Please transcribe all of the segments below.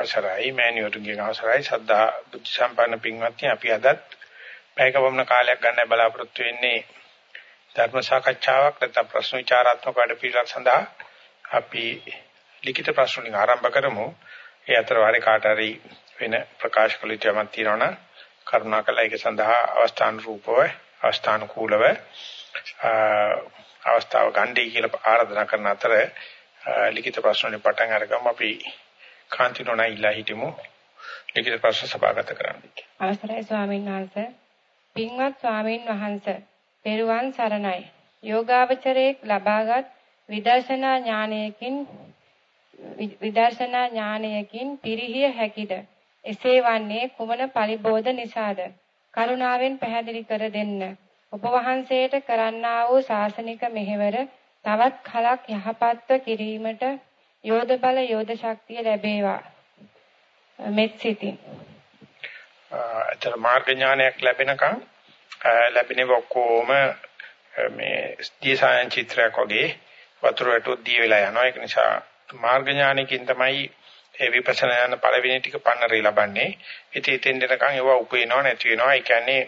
අවසරයි. මෑණියෝතුන්ගේ අවසරයි. සද්ධා බුද්ධ සම්පන්න පින්වත්නි අපි අදත් පැයක වමන කාලයක් ගන්න බලාපොරොත්තු වෙන්නේ ධර්ම සාකච්ඡාවක් නැත්නම් ප්‍රශ්න විචාරාත්මක වැඩපිළිවෙලක් සඳහා අපි ලිඛිත ප්‍රශ්න වලින් ආරම්භ කරමු. ඒ අතර වාරේ කාට හරි වෙන ප්‍රකාශ කළ යුතු යමක් තියෙනවා නම් කරුණාකරලා ඒක සඳහා අවස්ථාන රූපව අවස්ථාන කූලව අවස්ථාව ගන්නයි කියලා ආරාධනා කරන අතර ලිඛිත ප්‍රශ්න වලින් පටන් අරගමු. අපි කාන්තිනෝනා ඉල්ලා හිටමු ලිඛිත ප්‍රශ්න සභාගත කරන්න. අවසරයි ස්වාමීන් වහන්සේ. පින්වත් ස්වාමීන් වහන්සේ, පෙරුවන් සරණයි. යෝගාවචරයේ ලබාගත් විදර්ශනා ඥානයකින් විදර්ශනා ඥානයකින් පිරිහිය හැකිද? එසේ වන්නේ කුමන පරිබෝධ නිසාද? කරුණාවෙන් පැහැදිලි කර දෙන්න. ඔබ වහන්සේට කරන්නා වූ ශාසනික මෙහෙවර තවත් කලක් යහපත්ව කිරීමට යෝධ බල යෝධ ශක්තිය ලැබේවා. මෙත් සිතින්. අතර මාර්ග ඥානයක් ලැබෙනකන් ලැබෙනව ඔක්කොම මේ ස්ථීසයන් චිත්‍රයක් වගේ වතුර වැටුත් දී වෙලා යනවා. ඒක නිසා මාර්ග ඥානකින් තමයි ඒ විපස්සනා යන පළවෙනි ටික පන්නරේ ලබන්නේ. ඉතින් එතෙන් දෙනකන් ඒවා උපේනව නැති වෙනවා. ඒ කියන්නේ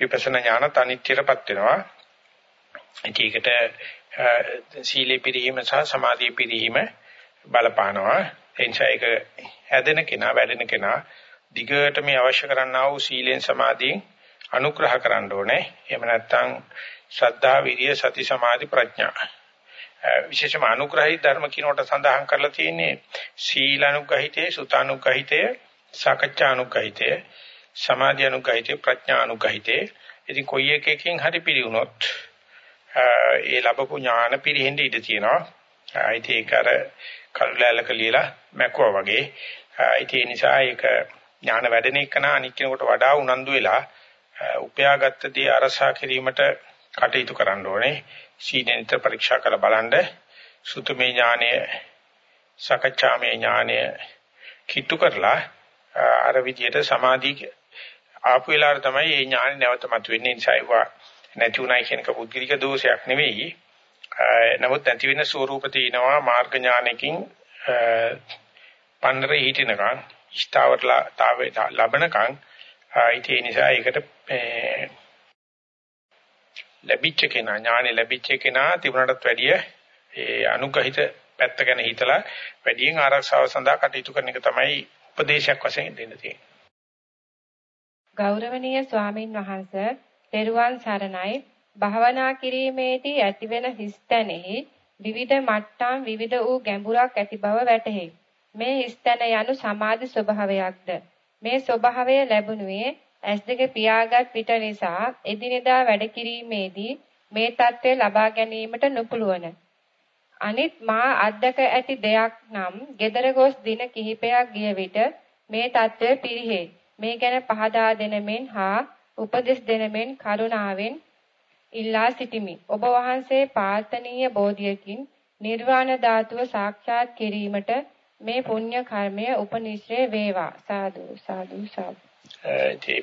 විපස්සනා ඥාන තනිච්චරපත් වෙනවා. ඒකට සීලේ පිරීම සහ සමාධියේ පිරීම බලපානවා. ඒ නිසා ඒක හැදෙන කෙනා වැඩෙන කෙනා දිගට මේ අවශ්‍ය කරන්නා වූ සීලෙන් සමාධියෙන් අනුග්‍රහ කරන්න ඕනේ. එහෙම නැත්නම් ශ්‍රද්ධා, විරිය, සති, සමාධි, ප්‍රඥා. විශේෂම අනුග්‍රහී ධර්ම කිනෝට සඳහන් කරලා තියෙන්නේ සීල අනුග්‍රහිතේ, සුත අනුග්‍රහිතේ, සාකච්ඡා අනුග්‍රහිතේ, සමාධි අනුග්‍රහිතේ, ප්‍රඥා අනුග්‍රහිතේ. ඉතින් කොයි එකකින් හරි පිළිුණොත් ඒ ලැබපු ඥාන පිරෙහෙන්න ඉඩ තියෙනවා. ඉතින් ඒක අර කල්ලාලක ලියලා මැකුවා වගේ. ඉතින් ඒ නිසා ඒක ඥාන වැඩෙන එක නා අනික් කෙනෙකුට වඩා උනන්දු වෙලා උපයාගත්ත දේ අරසා කිරීමට කටයුතු කරන්න ඕනේ. සීනෙන්ත පරීක්ෂා කරලා බලන්න සුතමේ ඥානය සකච්ඡාමේ ඥානය කිට්ටු කරලා අර විදියට සමාධි ආපු වෙලාවට තමයි මේ ඥානෙ නැවත මතුවෙන්නේ නිසා ඒවා නැති උනායි කියන එක පුද්ගලික දෝෂයක් නෙවෙයි. නමුත් නැති වෙන ස්වરૂප තිනවා මාර්ග ඥානකින් පන්නරේ හිටිනකන් ඉෂ්ඨාවටලාවේ ලබනකන් ඒ නිසා ඒකට ලැබිච්ච කෙනා ඥානෙ ලැබිච්ච කෙනා තිබුණටත් වැඩිය ඒ අනුගහිත පැත්ත ගැන හිතලා වැඩියෙන් ආරක්ෂාව සඳහා කටයුතු කරන එක තමයි උපදේශයක් වශයෙන් දෙන්න තියෙන්නේ. ගෞරවනීය ස්වාමින් වහන්සේ තෙරුවන් සරණයි භාවනා කිරීමේදී ඇතිවෙන හිස්තැනෙහි විවිධ මට්ටම් විවිධ වූ ගැඹුරක් ඇති බව වැටහේ. මේ හිස්තැන යනු සමාධි ස්වභාවයක්ද. මේ ස්වභාවය ලැබුණුවේ ඇස් දෙක පියාගත් විට නිසා එදිනෙදා වැඩ කිරීමේදී මේ தත්ත්වය ලබා ගැනීමට නොපුළුවන. අනිත් මා අත්දක ඇති දෙයක් නම් gedara gos දින කිහිපයක් ගිය විට මේ தත්ත්වය පිරිහේ. මේ ගැන පහදා දෙනමෙන් හා උපදෙස් දෙනමෙන් කරුණාවෙන් ඉල්ලා සිටිමි. ඔබ වහන්සේ පාර්ථනීය බෝධියකින් නිර්වාණ ධාතුව සාක්ෂාත් කිරීමට මේ පුණ්‍ය කර්මය උපනිශ්‍රේ වේවා. සාදු සාදු සාදු.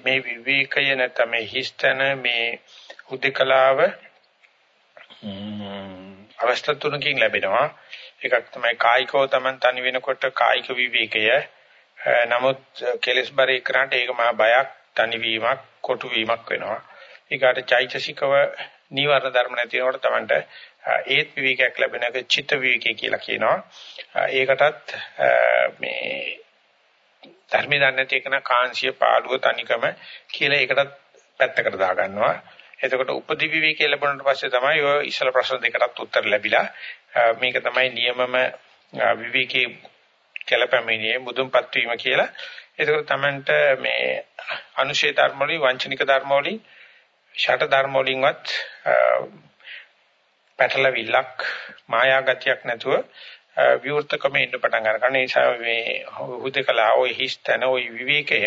මේ විවේකය නැත්නම් මේ හිස්තන මේ උදකලාව අවස්ථා තුනකින් ලැබෙනවා. එකක් තමයි කායිකව තමන් තනි වෙනකොට කායික විවේකය. නමුත් කෙලස් බරේ කරාට ඒක මහා බයක් තනිවීමක් කොටු වීමක් වෙනවා. ඊගාට චෛතසිකව නීවරණ ධර්ම නැති වෙනකොට Tamanට ඒත් විවේකයක් ලැබෙන එක චිත්ත විවේකය කියලා කියනවා. ඒකටත් මේ ධර්මය දන්නේ නැති එකන කාංශිය පාළුව තනිකම කියලා ඒකටත් පැත්තකට දා ගන්නවා. එතකොට උපදි විවේකී ලැබුණාට පස්සේ තමයි ඔය ඉස්සල ප්‍රශ්න දෙකටත් උත්තර ලැබිලා මේක තමයි නියමම විවේකී කැළපැමිණියේ මුදුන්පත් වීම කියලා. එතකොට Tamanට මේ අනුශේත ධර්ම වලින් වංචනික ධර්ම වලින් ෂට ධර්ම වලින්වත් පැටලවිල්ලක් මායාගතියක් නැතුව විවෘතකම ඉන්න පටන් ගන්න. ඒ නිසා මේ හුදකලා ওই හිස්තන ওই විවේකය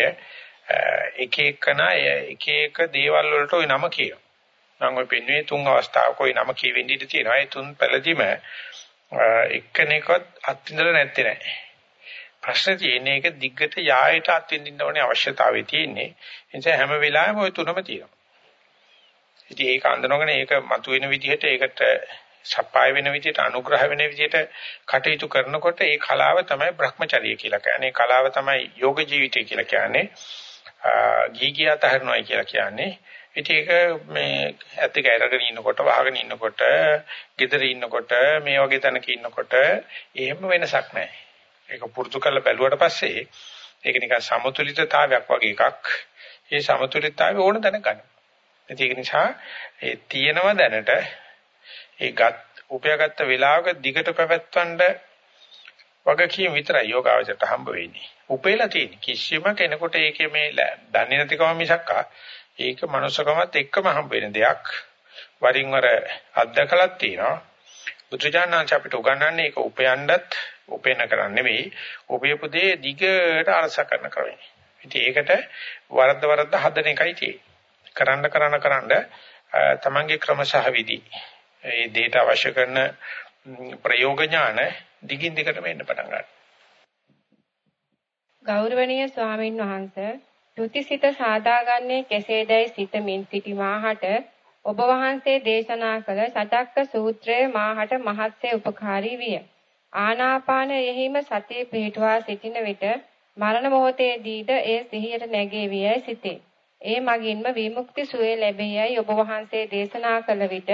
එක එකන එක එක දේවල් වලට ওই නම කියනවා. නම් ඔය පෙන්වේ තුන් අවස්ථාවක ওই නම කියවෙන්න ඉඩ තියෙනවා. ඒ තුන් පළදීම එක්කෙනෙක්වත් අත්විඳලා නැත්තේ නෑ. ප්‍රශ්නේ තියෙන්නේ ඒක දිග්ගට යායට අත්විඳින්න ඕනේ අවශ්‍යතාවය තියෙන්නේ. ඒ නිසා හැම වෙලාවෙම ওই තුනම තියෙනවා. ඉතින් ඒක අඳනගෙන ඒක මතුවෙන විදිහට ඒකට සපාය වෙන විදිහට අනුග්‍රහ වෙන විදිහට කටයුතු කරනකොට ඒ කලාව තමයි Brahmacharya කියලා කියන්නේ. කලාව තමයි යෝග ජීවිතය කියලා කියන්නේ. ගීගියත හරනොයි කියලා කියන්නේ. ඉතින් ඒක මේ ඇත්තක අරගෙන ඉන්නකොට වහගෙන ඉන්නකොට gedare ඉන්නකොට මේ වගේ තැනක ඉන්නකොට එහෙම වෙනසක් නැහැ. ඒක පුරුදු කරලා බැලුවට පස්සේ ඒක නිකන් සමතුලිතතාවයක් වගේ එකක්. ඒ සමතුලිතතාවය ඕන දැන ගන්න. ඒක නිසා ඒ තියෙනව දැනට ඒ ගත් උපයාගත්ත වෙලාවක දිගට පැවැත්වන්න වගකීම් විතරයි යෝගාවචරයට හම්බ වෙන්නේ. උපේලා තියෙන කිසිම කෙනෙකුට ඒකේ මේ දන්නේ නැතිකම මිසක්කා ඒක මනුස්සකමත් එක්කම හම්බ වෙන දෙයක්. වරින් වර අත්දකලක් තියෙනවා. බුදුජානනාංශ අපිට උගන්වන්නේ ඒක උපයන්නත් උපේන කරන්නේ නෙවෙයි. උපයපු දේ දිගට අරස කරන ක්‍රමය. ඉතින් ඒකට වරද්ද වරද්ද හදන එකයි තියෙන්නේ. කරන්න කරන්න කරන්න තමන්ගේ ක්‍රම සහ විදි ඒ දේට අවශ්‍ය කරන ප්‍රයෝග ඥාන දිගින් දිගටම එන්න පටන් ගන්නවා. ගෞරවනීය ස්වාමින් වහන්සේ ත්‍ුතිසිත සාදාගන්නේ කෙසේදයි සිතමින් සිටි මාහට ඔබ වහන්සේ දේශනා කළ සතක්ක සූත්‍රය මාහට මහත්සේ උපකාරී විය. ආනාපානයෙහිම සතිය පිහිටුවා සිටින විට මරණ මොහොතේදීද ඒ සිහියට නැගෙවියයි සිතේ. ඒ මගින්ම විමුක්ති සුවය ලැබෙයයි ඔබ වහන්සේ දේශනා කළ විට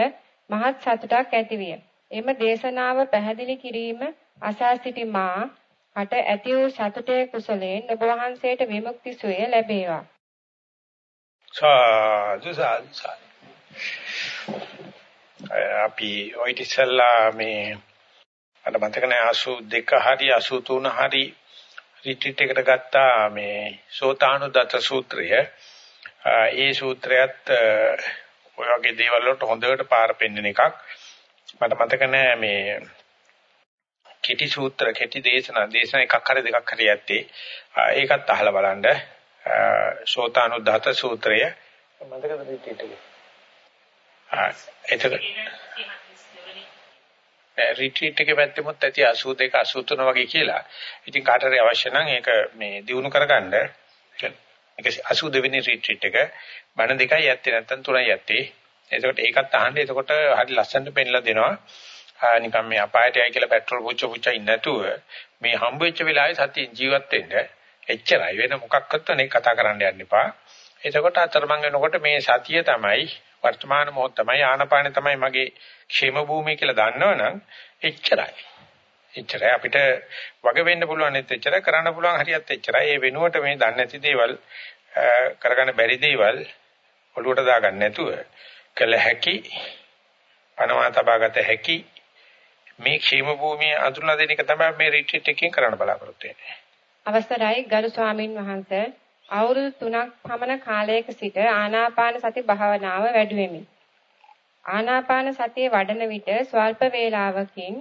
මහත් සතුටක් ඇතිවිය. එම දේශනාව පැහැදිලි කිරීම අසා සිටි මා හට ඇති වූ සතුටේ කුසලයෙන් ඔබ වහන්සේට විමුක්ති සුවය ලැබේවා. සාදු සාදු අපි ඔය ඉතිසල්ලා මේ අර මතක නැහැ 82 හරි 83 හරි රිට්‍රීට් එකට ගත්තා මේ සෝතානුදත සූත්‍රය ඒ සූත්‍රයත් ඔය වගේ දේවල් වලට හොඳට පාර පෙන්නන එකක්. මට මතක නෑ මේ කෙටි සූත්‍ර කෙටි දේශනා දේශනා එකක් හරි දෙකක් හරි ඇත්තේ. ඒකත් අහලා බලන්න. ශෝතානුදාත සූත්‍රය මතකද රිට්‍රීට් එකේ? ආ එතකොට රිට්‍රීට් එකේ පැත්තෙමුත් ඇති 82 83 වගේ කියලා. ඉතින් කාට හරි අවශ්‍ය නම් ඒක මේ දිනු කරගන්න ඒක 82 වෙනි රිට්‍රීට් එක බණ දෙකයි යත්තේ නැත්තම් තුනයි යත්තේ. එතකොට ඒකත් අහන්න. එතකොට හරි ලස්සනට පෙන්ලා දෙනවා. නිකන් මේ අපායට යයි කියලා පෙට්‍රල් පුච්ච පුච්ච ඉන්නේ නැතුව මේ හම්බ වෙච්ච වෙලාවේ සතිය ජීවත් වෙන්න එච්චරයි වෙන මොකක්වත් නේ කතා කරන්න යන්න එපා. එතකොට අතරමං වෙනකොට මේ සතිය තමයි වර්තමාන මොහොත තමයි ආනපාන තමයි මගේ ക്ഷേම භූමිය කියලා දන්නවනම් එච්චරයි. එච්චරයි අපිට වග වෙන්න පුළුවන් net එච්චරයි කරන්න පුළුවන් හරියත් එච්චරයි. ඒ වෙනුවට මේ දන්නේ නැති දේවල් කරගන්න බැරි දේවල් ඔළුවට දාගන්න නැතුව කළ හැකි පනවා තබාගත හැකි මේ ക്ഷേම භූමිය අඳුරලා දෙන එක තමයි මේ රිට්‍රීට් එකකින් කරන්න බලාපොරොත්තු වෙන්නේ. අවසරයි ගරු ස්වාමින් වහන්සේ අවුරුදු 3ක් පමණ කාලයක සිට ආනාපාන සති භාවනාව වැඩුවෙමි. ආනාපාන සතිය වඩන විට ස්වල්ප වේලාවකින්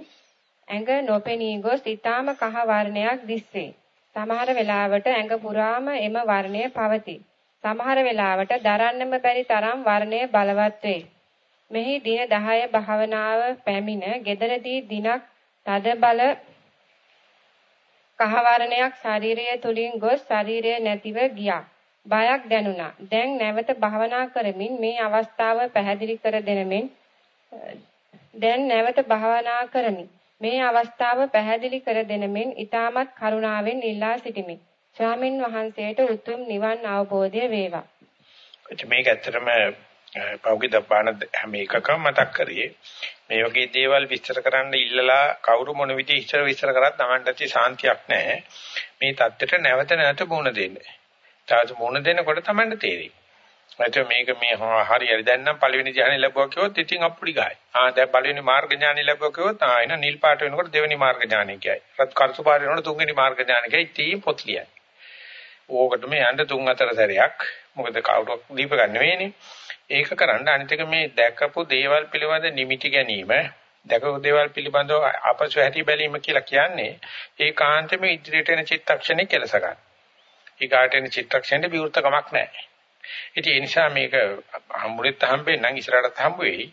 ඇඟ නොපෙනී ගොස් ඊටාම කහ වර්ණයක් දිස්සේ. සමහර වෙලාවට ඇඟ පුරාම එම වර්ණය පවතී. සමහර වෙලාවට දරන්නම බැරි තරම් වර්ණය බලවත් වේ. මෙහි දින 10 භාවනාව පැමිණ gederදී දිනක් තද බල කහ වර්ණයක් ශරීරය තුලින් ගොස් ශරීරය නැතිව ගියා. බයක් දැනුණා. දැන් නැවත භාවනා කරමින් මේ අවස්ථාව පැහැදිලි කර දෙනමින් දැන් නැවත භාවනා කරමි. මේ අවස්ථාව පැහැදිලි කර දෙනමින් ඊටමත් කරුණාවෙන් ඉල්ලා සිටිමි. ස්වාමින් වහන්සේට උතුම් නිවන් අවබෝධය වේවා. මේක ඇත්තටම පෞගිද බාන හැම එකකම මතක් කරේ මේ වගේ දේවල් විස්තර කරන්න ඉල්ලලා කවුරු මොන විදිහ ඉස්සර විස්තර කරත් Tamanට ඇති සාන්තියක් නැහැ. මේ தත්තෙට නැවත නැවත මුණ දෙන්න. තාම මුණ දෙනකොට Tamanට තේරෙයි. නැත්නම් මේක මේ හරියට දැන් නම් පළවෙනි ධ්‍යානෙ ලැබුවා කිව්වොත් ඉතින් අප්පුඩි ගායි. ආ දැන් පළවෙනි මාර්ග ඥානෙ ලැබුවා කිව්වොත් ආ එන නිල් පාට වෙනකොට දෙවෙනි මාර්ග ඥානෙ කියයි. රත් කරසු පාට වෙනකොට තුන්වෙනි මාර්ග ඥානෙ කියයි. ඉතින් පොත් ලියයි. ඕකට මේ යන්න තුන් හතර සැරයක්. මොකද කවුරුක් දීප ගන්න වෙන්නේ. ඒක කරන්න අනිත් එක මේ දැකපු දේවල් පිළිබඳ නිමිටි ගැනීම දැකපු දේවල් පිළිබඳව අපසු හැටි බැලීම කියලා කියන්නේ ඒකාන්තයෙන්ම ඉදිරියට එන චිත්තක්ෂණේ කෙලස ගන්න. ඊගාට එන චිත්තක්ෂණේ විවෘතකමක් නැහැ. ඉතින් ඒ නිසා මේක හම්බුනේත් හම්බෙන්නම් ඉස්සරහට හම්බ වෙයි.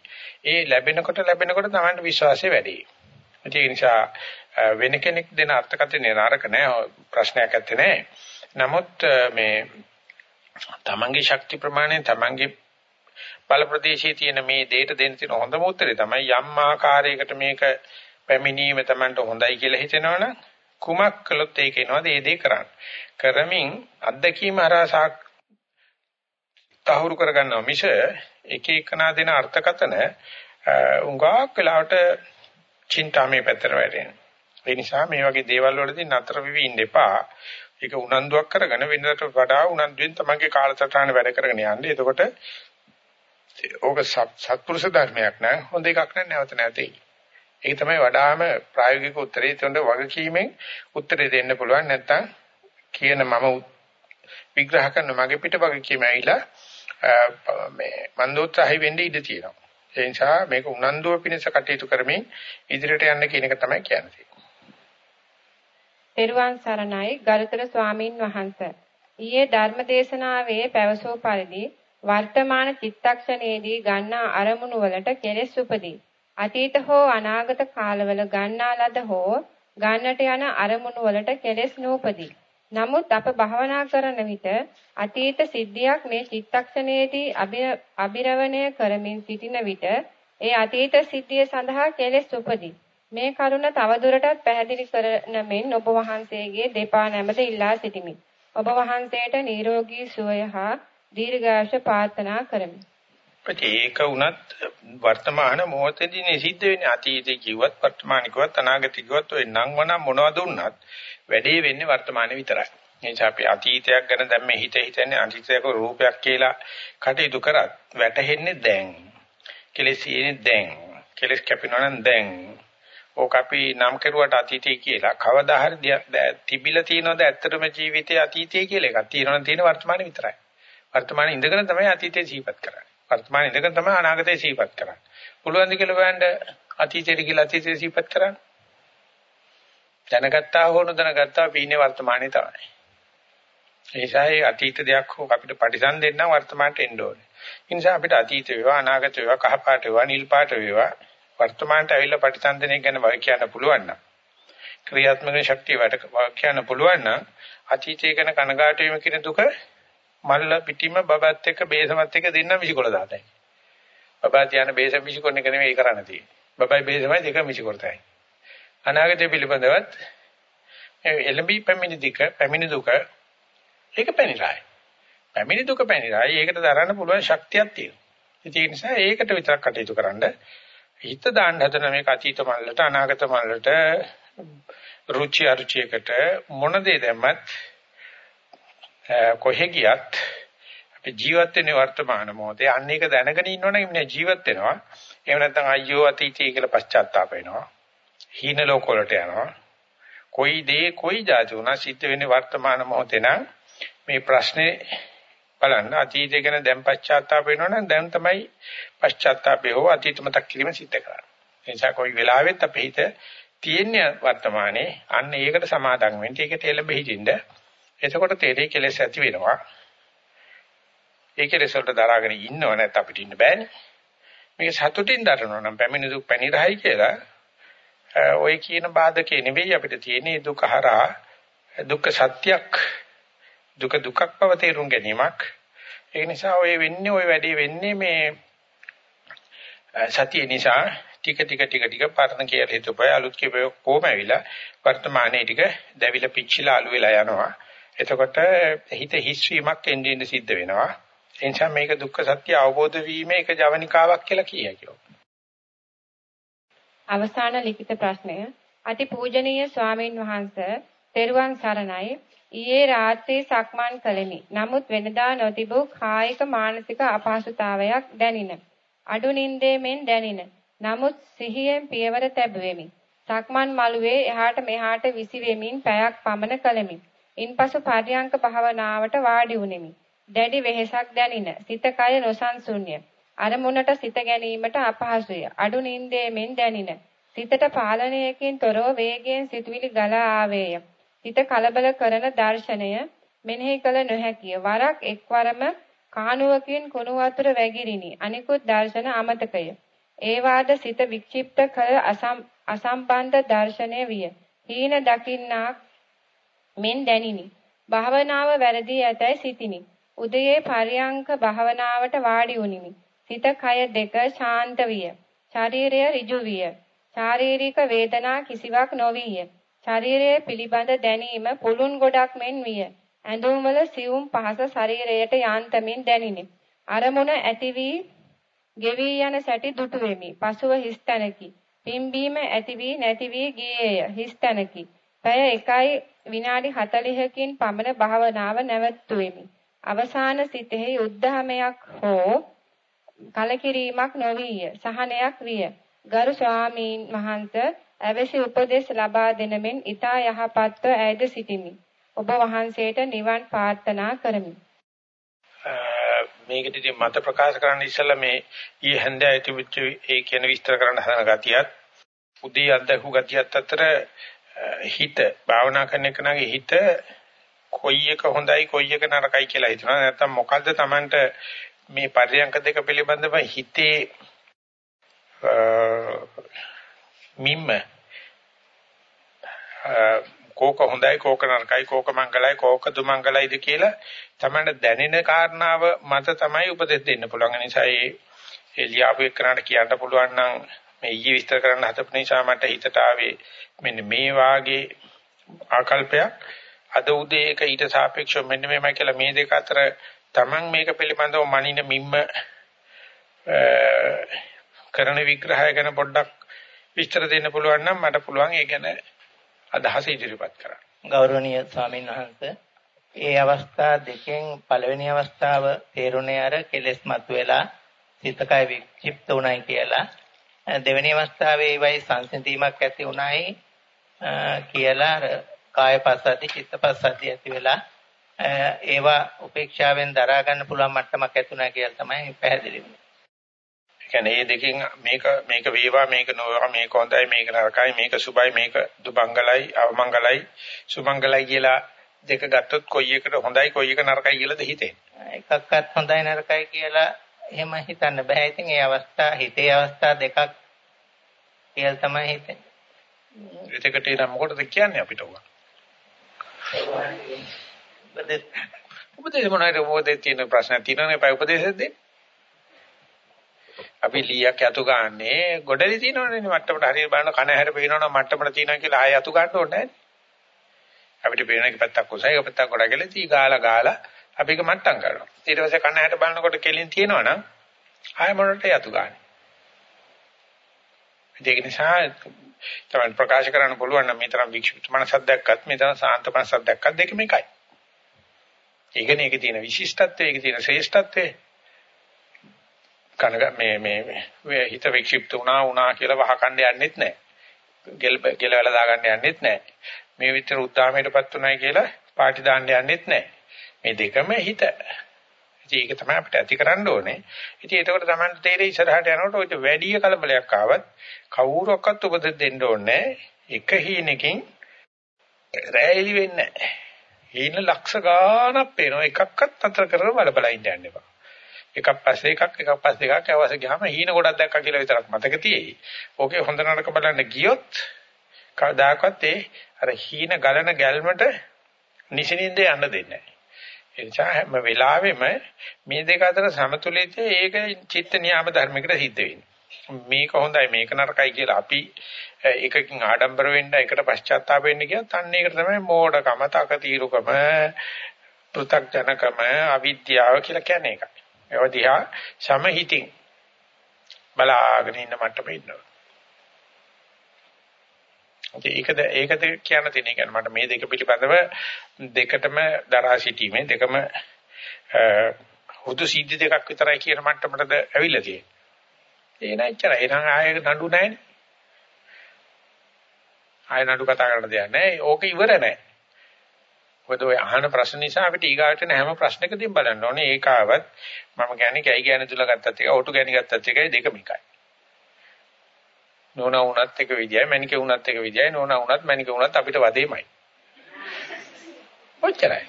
ඒ ලැබෙනකොට ලැබෙනකොට Tamanට විශ්වාසය වැඩි. ඒ නිසා වෙන කෙනෙක් දෙන අර්ථකථනය නරක නෑ ප්‍රශ්නයක් ඇත්තේ නෑ. නමුත් මේ Tamanගේ ශක්ති ප්‍රමාණය Tamanගේ බල ප්‍රදේශයේ තියෙන මේ දෙයට දෙන්න තියෙන හොඳම උත්තරේ තමයි යම් ආකාරයකට මේක පැමිණීම Tamanට හොඳයි කියලා හිතෙනවනම් කුමක් කළොත් ඒක එනවද ඒ දේ කරන්න. කරමින් අත්දැකීම හරහා තහවුරු කරගන්නවා මිස එක එකනා දෙන අර්ථකතන උඟාක් වෙලාවට චින්තාමේ පැත්තට වැටෙනවා. ඒ නිසා මේ වගේ දේවල් වලදී නතර වෙවි ඉන්න එපා. ඒක උනන්දුවක් කරගෙන වෙනදට වඩා උනන්දුවෙන් තමන්ගේ කාලසටහන වැඩ කරගෙන යන්න. එතකොට ඕක සත්පුරුෂ ධර්මයක් නෑ හොඳ එකක් නෑ නැවත නැතේ. ඒක තමයි වඩාම ප්‍රායෝගික උත්තරේ. ඒතොන්ද වගකීමෙන් උත්තරේ දෙන්න පුළුවන් නැත්තම් කියන මම විග්‍රහ කරන මගේ පිට වගකීම ඇවිලා මේ මන්දෝත්සාහි වෙන්න ඉඩ තියෙනවා. ඒ නිසා මේක උනන්දුව පිණිස කටයුතු කරමින් ඉදිරියට යන්න කියන එක තමයි කියන්නේ. තෙරුවන් සරණයි ගරුතර ස්වාමින් වහන්සේ. ඊයේ ධර්මදේශනාවේ පැවසූ පරිදි වර්තමාන චිත්තක්ෂණයේදී ගන්නා අරමුණු වලට කෙලෙස් උපදී. අතීත හෝ අනාගත කාලවල ගන්නා ලද හෝ ගන්නට යන අරමුණු වලට කෙලෙස් නූපදී. නමුත් අප භවනා කරන විට අතීත සිද්ධියක් මේ චිත්තක්ෂණයේදී අභිරවණය කරමින් සිටින විට ඒ අතීත සිද්ධිය සඳහා කෙලෙස් උපදී. මේ කරුණ තවදුරටත් පැහැදිලි කරන මෙන් ඔබ වහන්සේගේ දෙපා නැමද ඉල්ලා සිටිමි. ඔබ වහන්සේට නිරෝගී සුවය හා දීර්ඝාෂ ප්‍රාර්ථනා කරමි. ඒක උනත් වර්තමාන මොහොතේදී සිද්ධ වෙන්නේ අතීතේ කිව්වත් වර්තමාන කිව්වත් අනාගතේ කිව්වත් ඔය නම් වන මොනවද උන්නත් වැඩේ වෙන්නේ වර්තමානේ විතරයි. එනිසා අපි අතීතයක් ගැන දැන් මේ හිත හිතන්නේ අතීතයක රූපයක් කියලා කටයුතු කරත් වැටහෙන්නේ දැන්. කෙලෙස් දැන්. කෙලෙස් කැපෙනවා නම් දැන්. ඕක අපි නම් කරුවට අතීතය කියලා කවදා හරි තිබිලා තියෙනවද ඇත්තටම ජීවිතයේ අතීතය කියලා එකක් තියෙනවනම් තියෙන වර්තමානයේ විතරයි. වර්තමානයේ ඉඳගෙන තමයි අතීතය සිහිපත් කරන්නේ. වර්තමානයේ ඉඳගෙන තමයි අනාගතය සිහිපත් කරන්නේ. පුළුවන් ද කියලා බලන්න අතීතයට කියලා අතීතය සිහිපත් කරන්න. දැනගත්තා හෝ නොදැනගත්තා පීනේ වර්තමානයේ තමයි. ඒ නිසා ඒ අතීත දෙයක් හෝ අපිට පරිසම් දෙන්න වර්තමානට එන්න ඕනේ. ඒ නිසා අපිට අතීත වේවා අනාගත වේවා කහ පාට වේවා නිල් පාට වේවා වර්තමානට ඇවිල්ලා ප්‍රතිසන්දනය ගැන වාක්‍ය කියන්න පුළුවන් නම් ක්‍රියාත්මක ශක්තිය වැඩ වාක්‍ය කියන්න පුළුවන් නම් අතීතය ගැන කනගාටු වීම කියන දුක මල්ල පිටිම බබත් එක්ක බේසමත් එක්ක දෙන්න මිසිකොල දාතයි. බබා තියන බේසම මිසිකොන්න එක නෙමෙයි කරන්න තියෙන්නේ. බබයි බේසමයි දෙක මිසිකොරතයි. අනාගතය පිළිබඳවත් එළඹි පැමිණි දික පැමිණි දුක ඒක පැනිරායි. පැමිණි දුක පැනිරායි. ඒකට දරන්න පුළුවන් ශක්තියක් තියෙනවා. ඒ නිසා ඒකට විතරක් කටයුතු කරන්නේ හිත දාන්න හදන මේක අතීත මල්ලට අනාගත මල්ලට රුචි අරුචියකට මොන දේ දැම්මත් කොහෙ ගියත් අපි ජීවත් වෙන්නේ වර්තමාන මොහොතේ. අන්න ඒක දැනගෙන ඉන්නවනම් ඉන්නේ ජීවත් වෙනවා. එහෙම නැත්නම් අයියෝ අතීතය කියලා පශ්චාත්තාප වෙනවා. හීන ලෝක වලට යනවා. කොයි දේ කොයි જાති උනා සිද්ධ වෙන්නේ වර්තමාන මොහොතේ නම් මේ ප්‍රශ්නේ බලන්න. අතීතය ගැන දැන් පශ්චාත්තාප වෙනවනම් දැන් තමයි පශ්චාත්තාපය හෝ අතීත මතක් කිරීම සිද්ධ කරන්නේ. ඒ නිසා කොයි වෙලාවෙත් අපේ හිත තියෙන්නේ වර්තමානයේ. අන්න ඒකට සමාදම් වෙන්න. ඒකට එළඹ හිටින්න. එතකොට තේරෙයි කෙලෙස් ඇති වෙනවා. ඒ කෙලෙස් වලට දරාගෙන ඉන්නව නැත්නම් අපිට ඉන්න බෑනේ. මේක සතුටින් දරනවා නම් පැමිණි දුක් පැනිරහයි කියලා ඔය කියන බාධකේ නෙවෙයි අපිට තියෙන්නේ දුක හරහා දුක්ඛ සත්‍යයක් දුක දුකක් බව තේරුම් ගැනීමක්. ඒ නිසා ඔය වෙන්නේ ඔය වැඩේ වෙන්නේ මේ සතිය නිසා ටික ටික ටික ටික පරණ කියලා හිතපය අලුත් කියපය කොහොම ඇවිලා වර්තමානයේ ටික දැවිලා පිච්චිලා අලු වෙලා යනවා. එතකොට හිත හිස්වීමක් එන්නේ ඉඳ සිද්ධ වෙනවා. ඒ නිසා මේක දුක්ඛ සත්‍ය අවබෝධ වීම එක ජවනිකාවක් කියලා කිය හැකියි. අවසාන ලිඛිත ප්‍රශ්නය අතිපූජනීය ස්වාමීන් වහන්සේ තෙරුවන් සරණයි ඊයේ රාත්‍රියේ සක්මන් කළෙමි. නමුත් වෙනදා නොතිබූ කායික මානසික අපහසුතාවයක් දැනින. අඩු නින්දේමෙන් දැනින. නමුත් සිහියෙන් පියවර තැබුවෙමි. සක්මන් මළුවේ එහාට මෙහාට විසිවෙමින් පැයක් පමණ කළෙමි. ඉන්පසු පර්යංක භාවනාවට වාඩි වුනිමි. දැඩි වෙහෙසක් දැනින. සිත කය නොසන්සුන්ය. අරමුණට සිත ගැනීමට අපහසුය. අඩු නින්දේමෙන් දැනින. සිතට පාලනයකින් තොරව වේගයෙන් සිතුවිලි ගලා ආවේය. හිත කලබල කරන දර්ශනය මෙනෙහි කළ නොහැකිය. වරක් එක්වරම කානුවකින් කුණු වතුර වැగిරිනි. අනිකුත් දර්ශන අමතකය. ඒවාද සිත වික්ෂිප්ත කළ අසම්බන්ධ දර්ශනය විය. හීන දකින්නාක් මෙන් දැනිනි. භාවනාව වැරදී ඇතැයි සිතිනි. උදයේ පරියංක භාවනාවට වාඩි වුනිමි. සිත කය දෙක ශාන්ත විය. ශරීරය ඍජු විය. ශාරීරික වේදනා කිසිවක් නොවිය. ශරීරය පිළිබඳ දැනීම පුළුන් ගොඩක් මෙන් විය. ඇඳුම් වල සියුම් පහස ශරීරයට යාන්තමින් දැනිනි. අරමුණ ඇති වී ගෙවි යන සැටි දුටු වෙමි. පසුව හිස්තැනකි. පිම්බීම ඇති වී නැති වී ගියේය. හිස්තැනකි. පැය 1යි විනාඩි 40කින් පමණ භාවනාව නැවතුෙමි. අවසාන සිතෙහි උද්ධහමයක් හෝ කලකිරීමක් නොවිය. සහනයක් විය. ගරු ස්වාමීන් වහන්සේ අවශ්‍ය උපදෙස් ලබා දෙනමින් ඊතා යහපත්ව ඇයද සිටිමි. ඔබ වහන්සේට නිවන් ප්‍රාර්ථනා කරමි. මේකට ඉතින් මත ප්‍රකාශ කරන්න ඉස්සෙල්ලා මේ ඊ හැන්දෑවේ තිබිච්ච ඒ කියන විස්තර කරන්න හදන ගතියත් උදේ අත්දැකු ගතියත් අතර හිත භාවනා කරන එකනගේ හිත කොයි එක හොඳයි කොයි එක නරකයි කියලා හිතනවා නැත්නම් මොකද්ද Tamanට මේ පරියන්ක දෙක පිළිබඳව හිතේ මිම්ම කෝක හොඳයි කෝක නරකයි කෝක මංගලයි කෝක දුමංගලයිද කියලා තමයි දැනෙන කාරණාව මත තමයි උපදෙස් දෙන්න පුළුවන්. ඒ නිසා ඒ ලියාපු එක්කනට කියන්න පුළුවන් නම් මේ ඊයේ විස්තර කරන්න හදපු නිසා මට හිතට ආවේ මෙන්න මේ වාගේ ආකල්පයක් අද උදේ එක ඊට සාපේක්ෂව මෙන්න මේමයි කියලා මේ දෙක අතර Taman මේක පිළිබඳව මනින මිම්ම කරන විග්‍රහය ගැන පොඩ්ඩක් විස්තර දෙන්න පුළුවන් නම් මට පුළුවන් ඒ ගැන අදහස ඉදිරිපත් කරන්න. ගෞරවනීය ස්වාමීන් වහන්සේ ඒ අවස්ථා දෙකෙන් පළවෙනි අවස්ථාව තේරුණේ අර කෙලෙස් මතුවෙලා සිතකය වික්ෂිප්ත උනායි කියලා දෙවෙනි අවස්ථාවේ ඒවයි සංසිඳීමක් ඇති උනායි කියලා අර කාය පස්සද්ධි චිත්ත පස්සද්ධි ඇති වෙලා ඒවා උපේක්ෂාවෙන් දරා ගන්න පුළුවන් මට්ටමක් ඇතුණා කියලා තමයි පැහැදිලි වෙන්නේ. කියන්නේ මේ දෙකෙන් මේක මේක වේවා මේක නොවේවා මේක හොඳයි මේක නරකයි මේක සුබයි මේක දුබංගලයි අවමංගලයි සුමංගලයි කියලා දෙක ගත්තොත් කොයි එකට හොඳයි කොයි එක නරකයි කියලාද හිතෙන්නේ එකක්වත් හොඳයි නරකයි කියලා එහෙම හිතන්න බෑ. ඉතින් ඒ අවස්ථා හිතේ අවස්ථා දෙකක් කියලා තමයි හිතෙන්නේ. ඒකට ඉතින් මොකටද කියන්නේ අපිට උගා උපදේශ. මොනවාට මොකද තියෙන ප්‍රශ්න තියෙනවනේ පයි උපදේශ දෙන්නේ අපි ලීයක් යතු ගන්නනේ ගොඩලි තියෙනවනේ මට්ටමට. හරියට බලන කන හැර පේනවනම් මට්ටමට තියෙනවා කියලා ආය යතු ගන්න ඕනේ නැහැ. අපිට පේන එක පැත්තක් උසයි එක පැත්තක් ගොඩ තී ගාලා ගාලා අපි ඒක මට්ටම් කරනවා. ඊට පස්සේ කන හැර බලනකොට කෙලින් තියෙනවනම් ආය මොනට යතු ගන්න. ඒක නිසා තමයි ප්‍රකාශ කරන්න පුළුවන් නම් මේ තරම් වික්ෂිප්ත මනසක් දැක්කත් මේ තරම් සාන්ත මනසක් දැක්කත් දෙකම එකයි. ඒකනේ ඒකේ තියෙන විශිෂ්ටත්වය ඒකේ තියෙන ශ්‍රේෂ්ඨත්වය කනග මේ මේ හිත වික්ෂිප්ත වුණා වුණා කියලා වහකණ්ඩ යන්නෙත් නැහැ. ගෙල් ගෙලවලා දාගන්න යන්නෙත් නැහැ. මේ විතර උද්දාමයටපත් උනායි කියලා පාටි දාන්න යන්නෙත් නැහැ. මේ දෙකම හිත. ඉතින් ඒක තමයි අපිට ඇති කරන්න ඕනේ. ඉතින් ඒකට තමයි තේරෙයි ඉස්සරහට යනකොට ඔය වැඩි කලබලයක් ආවත් කවුරක්වත් උපදෙස් දෙන්න ඕනේ එක හීනකින් රැයිලි වෙන්නේ නැහැ. හීන ලක්ෂ ගාණක් පේනවා එකක්වත් අතර කරලා බල බල ඉන්න යන්න එපා. එකක් පස්සේ එකක් එකක් පස්සේ එකක් ඇවස ගියාම හීන ගොඩක් දැක්කා කියලා විතරක් මතක තියෙයි. ඕකේ හොඳ නරක බලන්න ගියොත් කවදාකවත් ඒ අර හීන ගලන ගැල්මට නිසින්ින්ද යන්න දෙන්නේ නැහැ. ඒ නිසා හැම වෙලාවෙම මේ දෙක අතර සමතුලිතය ඒක චිත්ත නියාම ධර්මයකට සිද්ධ වෙන්නේ. මේක හොඳයි මේක නරකයි කියලා අපි එකකින් ආඩම්බර වෙන්න එකට පශ්චාත්තාප වෙන්න කියත් අන්න ඒකට තමයි මෝඩකම, තකතිරුකම, පෘථග්ජනකම, අවිද්‍යාව කියලා කියන්නේ ඒකයි. ඒව දිහා සමහිතින් බලාගෙන ඉන්න මට්ටමේ ඉන්නවා. ඒකද ඒකද කියන්න තියෙන කියන්නේ මට මේ දෙක පිළිබඳව දෙකටම දරා සිටීමේ දෙකම හුදු සිද්ධි දෙකක් විතරයි කියන මට්ටමටද ඇවිල්ලා තියෙන්නේ. ඒ නැච්චර එනං ආයෙ නඩු නැහැනේ. ආයෙ නඩු කතා කරන්න දෙයක් නැහැ. ඕක ඉවර නැහැ. මොකද ඔය අහන ප්‍රශ්න නිසා අපිට ඊගාට එන හැම ප්‍රශ්නකදීම බලන්න ඕනේ ඒකාවත් මම කියන්නේ කැයි කියන්නේ තුල ගත්තත් එකයි ඔටු කියන්නේ ගත්තත් එකයි දෙකම එකයි. නෝනා වුණත් එක විදියයි මැනිකේ වුණත් එක විදියයි නෝනා වුණත් මැනිකේ වුණත් අපිට වදේමයි. ඔච්චරයි.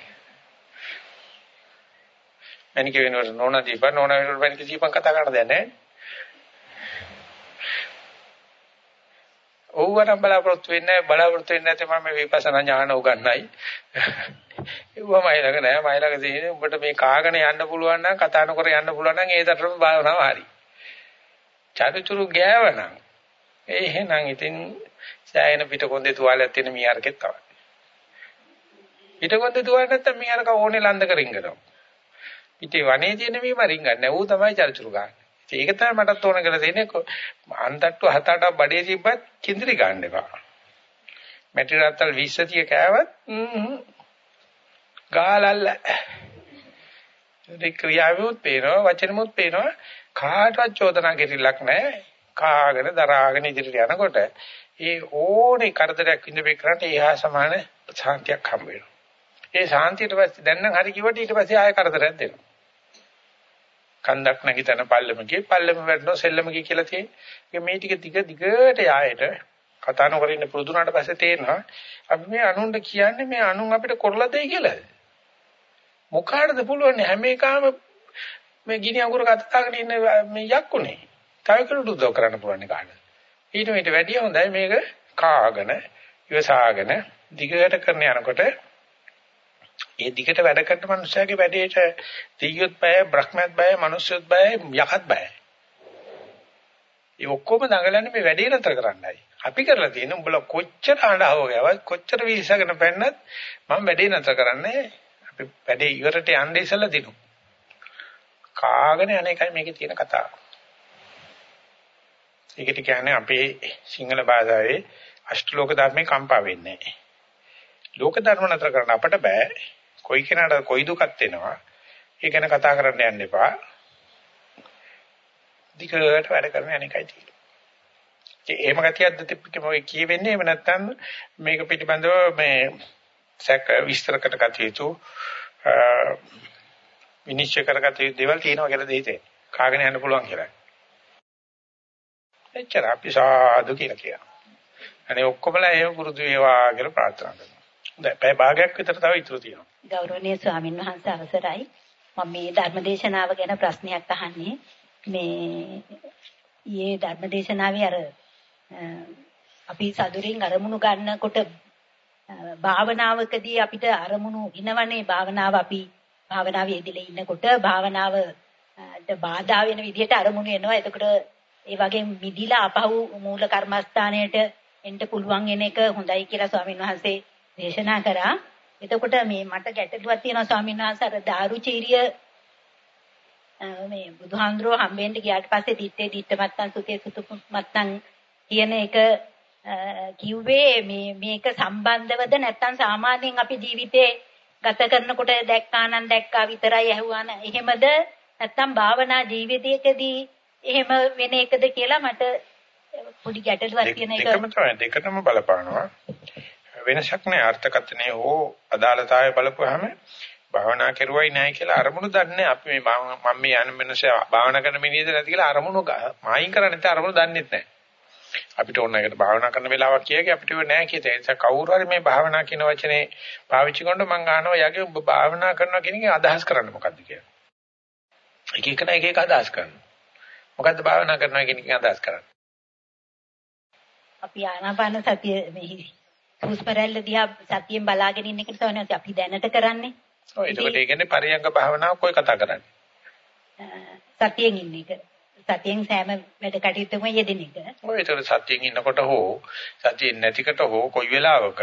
මැනිකේ වෙනකොට නෝනා දීපන් නෝනා වෙනකොට මැනිකේ දීපන් කතා කරන්න දෙයක් නැහැ. ඕවනම් බලාපොරොත්තු වෙන්නේ බලාපොරොත්තු වෙන්නේ නැත්නම් මම විපස්සනා ඥාන උගන්නයි. ඒවා මයි ළඟ නෑ මයි ළඟ තියෙන්නේ උඹට මේ කාගෙන යන්න පුළුවන් නම් කතා නොකර යන්න පුළුවන් නම් ඒ තරම භාවනාව හරි. චරිචුරු ගෑවනම් ඒ එහෙනම් ඉතින් සෑයන පිටකොන්දේ තුවාලයක් තියෙන මීහරකෙක් තමයි. පිටකොන්දේ තුවාල නැත්තම් මීහරක ඕනේ ලන්ද කරින් කරනවා. පිටේ වනේ තියෙන මීම රින්ගන්නේ ඌ තමයි චරිචුරු ගන්න. ඒක තමයි මටත් ඕන කරලා තියෙන්නේ අන්තට්ටු හත අටක් බඩේ තිබ්බත් කිඳිරි ගන්න එපා. මැටි රත්තල් 20 30 කෑවත් ගාලල්ල. ඒ ක්‍රියාවෙත් පේනවා වචනෙමුත් පේනවා කාටවත් චෝදනා කෙරෙලක් නැහැ. කාගෙන දරාගෙන ඉදිරියට යනකොට ඒ ඕනේ කරදරයක් විඳපේ කරාට ඒහා සමාන ශාන්තියක් හම්බ වෙනවා. ඒ ශාන්තියට පස්සේ දැන් නම් හරි කිව්වට ඊට පස්සේ ආයෙ කරදරයක් දෙනවා. කන්දක් නැගිටන පල්ලමකේ පල්ලම වැටෙනවා සෙල්ලමකේ කියලා තියෙන්නේ. මේ ටික දිග දිගට යායට කතා නොකර ඉන්න පුරුදුනාට පස්සේ තේරෙනවා අපි මේ අනුන්ට කියන්නේ මේ අනුන් අපිට කරලා දෙයි කියලා. මොකාටද පුළුවන් හැම එකම මේ ගිනි අඟුර කතාගෙන ඉන්න මේ යක්කුනේ. තව කෙනෙකුට උදව් කරන්න පුළුවන් කාට. ඊට මෙට වැඩිය හොඳයි මේක කාගෙන ඉවසාගෙන දිගට කරන යනකොට ඒ දිගට වැඩ කරන මනුස්සයාගේ වැඩේට දෙයියොත් බය, බ්‍රහ්මයත් බය, මිනිස්සුත් බය, යකත් බය. ඒ ඔක්කොම දඟලන්නේ මේ වැඩේ නතර කරන්නයි. අපි කරලා තියෙන උඹලා කොච්චර අඬව ගාවත් කොච්චර විශ්සගෙන පෙන්නත් මම වැඩේ නතර කරන්නේ අපි වැඩේ ඉවරට යන්නේ ඉස්සලා දිනු. කාගෙන යන එකයි මේකේ තියෙන කතාව. ඒකට කියන්නේ අපේ සිංහල භාෂාවේ අෂ්ටලෝක ධර්මේ කම්පා වෙන්නේ නැහැ. ලෝක ධර්ම නතර කරන්න අපට බෑ. කොයි කෙනාට කොයි දුකක් එනවා. ඒ ගැන කතා කරන්න යන්න එපා. දිගට වැඩ කරන අනේකයි තියෙන්නේ. ඒ එහෙම ගතියක්ද තිබ්බකම ඔය කියවෙන්නේ එහෙම නැත්නම් මේක පිටිබඳව මේ සැක විස්තරකට ගත යුතු විනිශ්චය කරගත යුතු දේවල් තියෙනවා කියලා දෙහිතේ. කාගෙන යන්න පුළුවන් කියලා. එච්චර අපි සාදු කියලා කියනවා. අනේ ඔක්කොමලා එහෙම පුරුදු වේවා කියලා ප්‍රාර්ථනා කරනවා. හොඳයි. පැය භාගයක් විතර තව ඉතුරු තියෙනවා. ගෞරවනීය ස්වාමින් වහන්සේ අවසරයි. මම මේ ධර්මදේශනාව ගැන ප්‍රශ්නයක් අහන්නේ. මේ ඊයේ ධර්මදේශනාවේ අර අපි සතුරින් අරමුණු ගන්නකොට භාවනාවකදී අපිට අරමුණු ඉනවනේ භාවනාව අපි භාවනාවේ යෙදලා ඉන්නකොට භාවනාවට බාධා වෙන විදිහට අරමුණු එනවා. එතකොට ඒ වගේ මිදිලා අපහු මූල කර්මස්ථානයට එන්න පුළුවන් වෙන එක හොඳයි කියලා ස්වාමීන් වහන්සේ දේශනා කරා. එතකොට මේ මට ගැටලුවක් තියෙනවා ස්වාමීන් වහන්සේ අර දාරුචීරිය මේ බුදුහාඳුරෝ හම්බෙන්න ගියාට පස්සේ දිත්තේ දිත්ත මත්තන් සුතේ සුතු මත්තන් කියන එක කිව්වේ මේ මේක සම්බන්ධවද නැත්නම් සාමාන්‍යයෙන් අපි ජීවිතේ ගත කරනකොට දැක්කා නම් දැක්කා විතරයි ඇහුවා නම් එහෙමද නැත්නම් භාවනා ජීවිතයකදී එහෙම වෙන එකද කියලා මට පොඩි ගැටලුවක් තියෙන එක. දෙකම තමයි. දෙකටම බලපානවා. වෙනසක් නැහැ අර්ථකථනයේ හෝ අදාළතාවය බලපුවාම භාවනා කරුවයි නැහැ කියලා අරමුණු දන්නේ අපි මේ මම මේ යන මිනිස්සු භාවනා කරන මිනිහද නැති කියලා අරමුණු මායින් කරන්නේ නැත්නම් අරමුණු දන්නේ නැහැ අපිට ඕන එකට භාවනා කරන වෙලාවක් කියකේ අපිට ඒක නැහැ කියතේ ඒ නිසා කවුරු හරි මේ භාවනා කියන වචනේ පාවිච්චි කරනකොට මම අහනවා යගේ ඔබ භාවනා කරනවා කියන එකේ අදහස් කරන්නේ මොකද්ද කියලා. එක එක එක එක අදහස් කරනවා මොකද්ද භාවනා කරනවා කියන එකෙන් අදහස් කරන්නේ අපි ආනාපාන සතිය මෙහි හුස්පරැල්ල දිහා සතියෙන් බලාගෙන ඉන්න එක තමයි අපි දැනට කරන්නේ. ඔව් ඒකට ඒ කියන්නේ පරියංග භාවනාවක් කොයි කතා කරන්නේ? සතියෙන් ඉන්න එක. සතියෙන් සෑම වැඩ කටයුත්තම යෙදෙන එක. ඔය ඒතර සතියෙන් ඉන්නකොට හෝ සතියෙන් නැතිකට හෝ කොයි වෙලාවක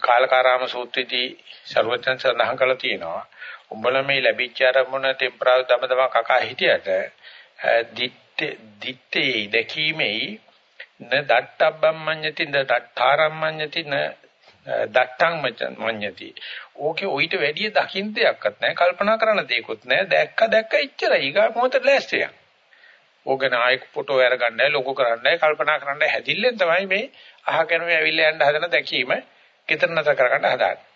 කාලකාරාම සූත්‍රයේදී ਸਰවඥයන් සඳහන් කරලා තියෙනවා. උඹලා මේ ලැබිච්ච අරමුණ ටෙම්පරාල් දම දම කකා හිටියට දිත්තේ දිත්තේ දැකීමේ න දට්ටබ්බම් මඤ්ඤති න දට්ඨාරම් මඤ්ඤති න දට්ටං මඤ්ඤති ඕකේ ඔయిత වැඩි දකින්න දෙයක්වත් නැහැ කල්පනා කරන දෙයක්වත් නැහැ. දැක්ක දැක්ක ඉච්චරයි. ඊගා මොහොතට ලෑස්තියක් ඕකන ආයක ෆොටෝ අරගන්නයි ලොකු කරන්නයි කල්පනා කරන්නයි. හැදිල්ලෙන් තමයි මේ අහගෙන මේ ඇවිල්ලා යන්න හදන දැකීම කිතර නැතර කරගන්න හදාන්නේ.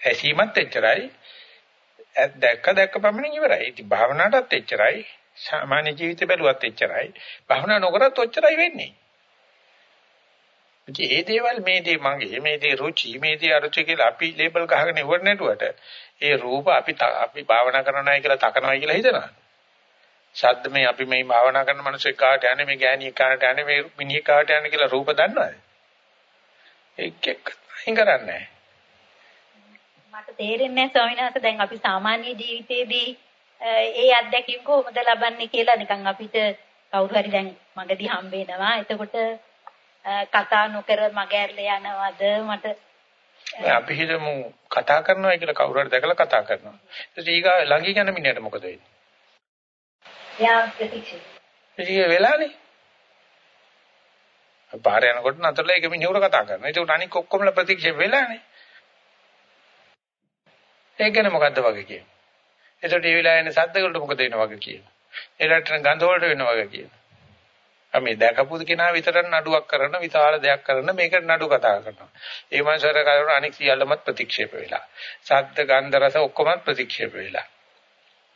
ඇසීමත් එච්චරයි. දැක්ක දැක්ක පමණින් ඉවරයි. ඉතින් භාවනාවටත් එච්චරයි. සාමාන්‍ය ජීවිත බැලුවත් එච්චරයි භාවනා නොකරත් ඔච්චරයි වෙන්නේ ඉතින් ඒ දේවල් මේ දේ මගේ මේ දේ රුචි මේ දේ අරුචි කියලා අපි ලේබල් ගහගෙන ඉවර නැටුවට ඒ රූප අපි අපි භාවනා කරනවායි කියලා තකනවායි කියලා හිතනවා. ශබ්ද මේ අපි මේ භාවනා කරන මිනිස්සු කාට යන්නේ මේ ගෑණියෙක් කාට යන්නේ මේ මිනිහෙක් කාට යන්නේ කියලා රූප දන්නවද? එක් එක් අයින් කරන්නේ මට තේරෙන්නේ නැහැ ස්වාමීන් වහන්සේ දැන් අපි සාමාන්‍ය ජීවිතේදී ඒ අත්දැකීම් කොහොමද ලබන්නේ කියලා නිකන් අපිට කවුරු හරි දැන් මගදී හම්බ වෙනවා. එතකොට කතා නොකර මගහැරලා යනවද මට අපි හිතමු කතා කරනවා කියලා කවුරු හරි දැකලා කතා කරනවා. ඊට ඊගා ළඟ යන මිනිහට මොකද වෙන්නේ? යා ප්‍රතික්ෂේප. ඒක වෙලානේ. පාර යනකොට නතරලා ඒක මිනිහුර කතා කරනවා. ඒක අනික ඔක්කොමලා ප්‍රතික්ෂේප වෙලානේ. ඒක ගැන මොකද්ද වගේ කියන්නේ? එතකොට මේ වෙලාවේ එන සද්ද වලට මොකද වෙනව වගේ කියනවා. ඒකට ගඳ වලට වෙනව වගේ කියනවා. අපි දැකපු කෙනා විතරක් නඩුවක් කරන විශාල දෙයක් කරන මේකට නඩු කතා කරනවා. ඒ මනසට කරන අනික් සියල්ලමත් ප්‍රතික්ෂේප වෙලා. සද්ද ගන්ධ රස ඔක්කොම ප්‍රතික්ෂේප වෙලා.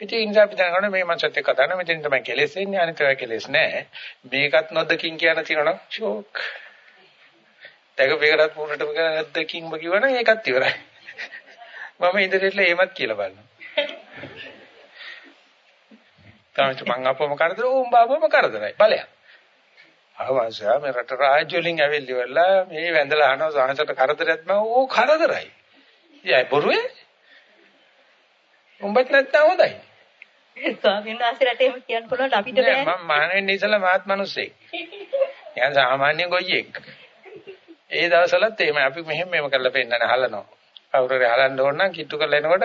ඉතින් ඉන්සා අපි දැනගන්න මේ මනසත් එක්ක කතා කරන මෙතෙන් තමයි කෙලෙස් එන්නේ අනිත් ඒවා කෙලෙස් නැහැ. මේකත් නොදකින් කියන තියෙනවා නම් ෂෝක්. දැකපේකටත් පුරටම කියන නැද්දකින් බකිවනම් ඒකත් ඉවරයි. මම ඉදිරියට එහෙමත් කියලා බලනවා. තමයි මං අපවම කරදර ඕම් බාබම කරදරයි. ඵලයක්. අවශ්‍යම මේ රට රාජ්‍ය වලින් ඇවිල්ලි වෙලා මේ වැඳලා අහනවා සාහසට කරදරයක් මම ඕ කරදරයි. ඉතින් බොරුවේ උඹත් නැත්තම් හොඳයි. ස්වාමීන් වහන්සේලාට එහෙම කියන්න පුළුවන් අපිට බෑ. මම මානෙන්නේ ඉතලා මාත් මිනිස්සෙක්. යන් සාමාන්‍ය ගොයියෙක්. ඒ දවස්වලත් එහෙම අපි මෙහෙම මෙහෙම කරලා පෙන්නන හලනවා. කවුරු හරි හලන්න ඕන නම් කිට්ටු කරලා එනකොට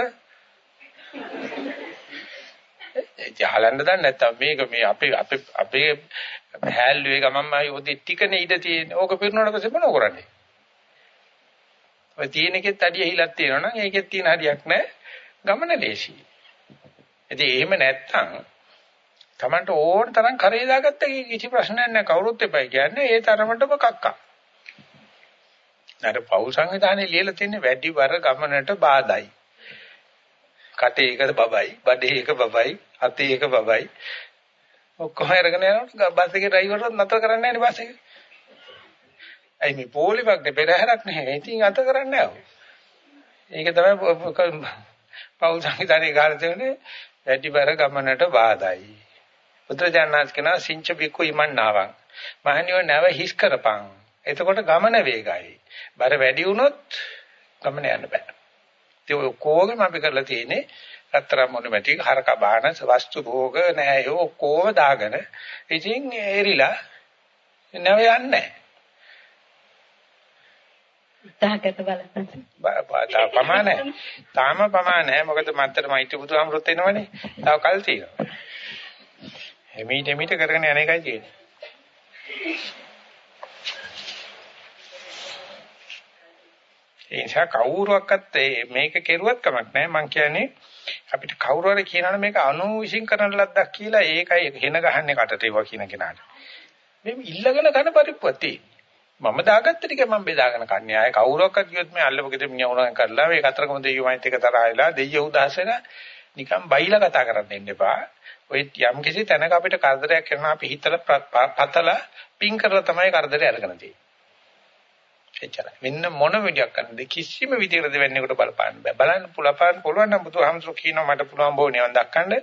ඒ හලන්න දන්නේ නැත්තම් මේක මේ අපේ අපේ අපේ හැල්ලුවේ ගමන්ම යෝදි ටිකනේ ඉඳ තියෙන. ඕක පිරුණාට පස්සේ මොනව කරන්නේ? ඔය තියෙන එකෙත් අඩිය හිලක් තියෙනවා නම් ඒකෙත් තියෙන හරියක් නැහැ. ගමන ලේසි. ඉතින් එහෙම නැත්තම් Tamanට ඕන තරම් කරේ දාගත්ත කිසි ප්‍රශ්නයක් නැහැ. කවුරුත් එපයි කියන්නේ ඒ තරමටම කක්කා. අර පෞ සංවිධානයේ ලියලා තියෙන වැඩි වර ගමනට බාධායි. කටේ එක බබයි, බඩේ එක බබයි, අතේ එක බබයි. ඔක්කොම අරගෙන යනකොට බස් එකේ ඩ්‍රයිවර්වත් නතර කරන්නේ නැහැ නේ බස් එක. අයි මේ පොලිමක් දෙපෙරහැරක් නැහැ. ඉතින් අත කරන්නේ නැහැ. ඒක තමයි පෞල් සංවිධානයේ කාර්ය දෙන්නේ වැඩි බර ගමනට බාධායි. බුදුරජාණන් කියනවා සිංච බිකු ඉමන්නාවන්. මහණියෝ නැව හිස් කරපන්. එතකොට ගමන වේගයි. බර වැඩි වුණොත් ගමන යන්න බෑ. ඒ ඔක්කොගම අපි කරලා තියෙන්නේ රත්තරන් මොන මැටි හරක බාන වස්තු භෝග නැහැ ඒ ඔක්කොම දාගෙන ඉතින් එරිලා නැව යන්නේ උත්සාහකට බලන්න. පමාන තාම නැහැ මොකද මත්තර මෛත්‍රී බුදුහාමුදුරුත් එනවනේ. තව කල් තියෙනවා. එමීට එමීට කරගෙන යන එකයි තියෙන්නේ. ඒ නිසා කවුරුවක්වත් මේක කෙරුවත් කමක් නැහැ. මං කියන්නේ අපිට කවුරු හරි කියනවනේ මේක අනුවිශ්ින් කරන ලද්දක් කියලා ඒකයි හෙන ගහන්නේ කටට ඒවා කියන කෙනාට. මේ ඉල්ලගෙන කන පරිප්පති. මම දාගත්ත ටික මම බෙදාගෙන කන්නේ. ආයේ කවුරක්වත් කිව්වොත් මේ අල්ලපගෙද මිනිහා උනන් කරලා මේ කතරගම දෙයියෝයිත් එක තරහයිලා දෙයියෝ උදාසන නිකන් බයිලා කතා කරන්න දෙන්න එපා. ඔය යම් කිසි තැනක අපිට කරදරයක් කරනවා අපි හිතලා පතලා පින් කරලා තමයි කරදරේ අරගෙන තියෙන්නේ. එච්චරයි. මෙන්න මොන විදියක් කරන්නද කිසිම විදියකට දෙවන්නේකට බලපාන්න බෑ. බලන්න පුළුවන් පුළුවන් නම් බුදුහාමුදුරු කියනවා මට පුළුවන් බෝ නිවන් දක්කන්න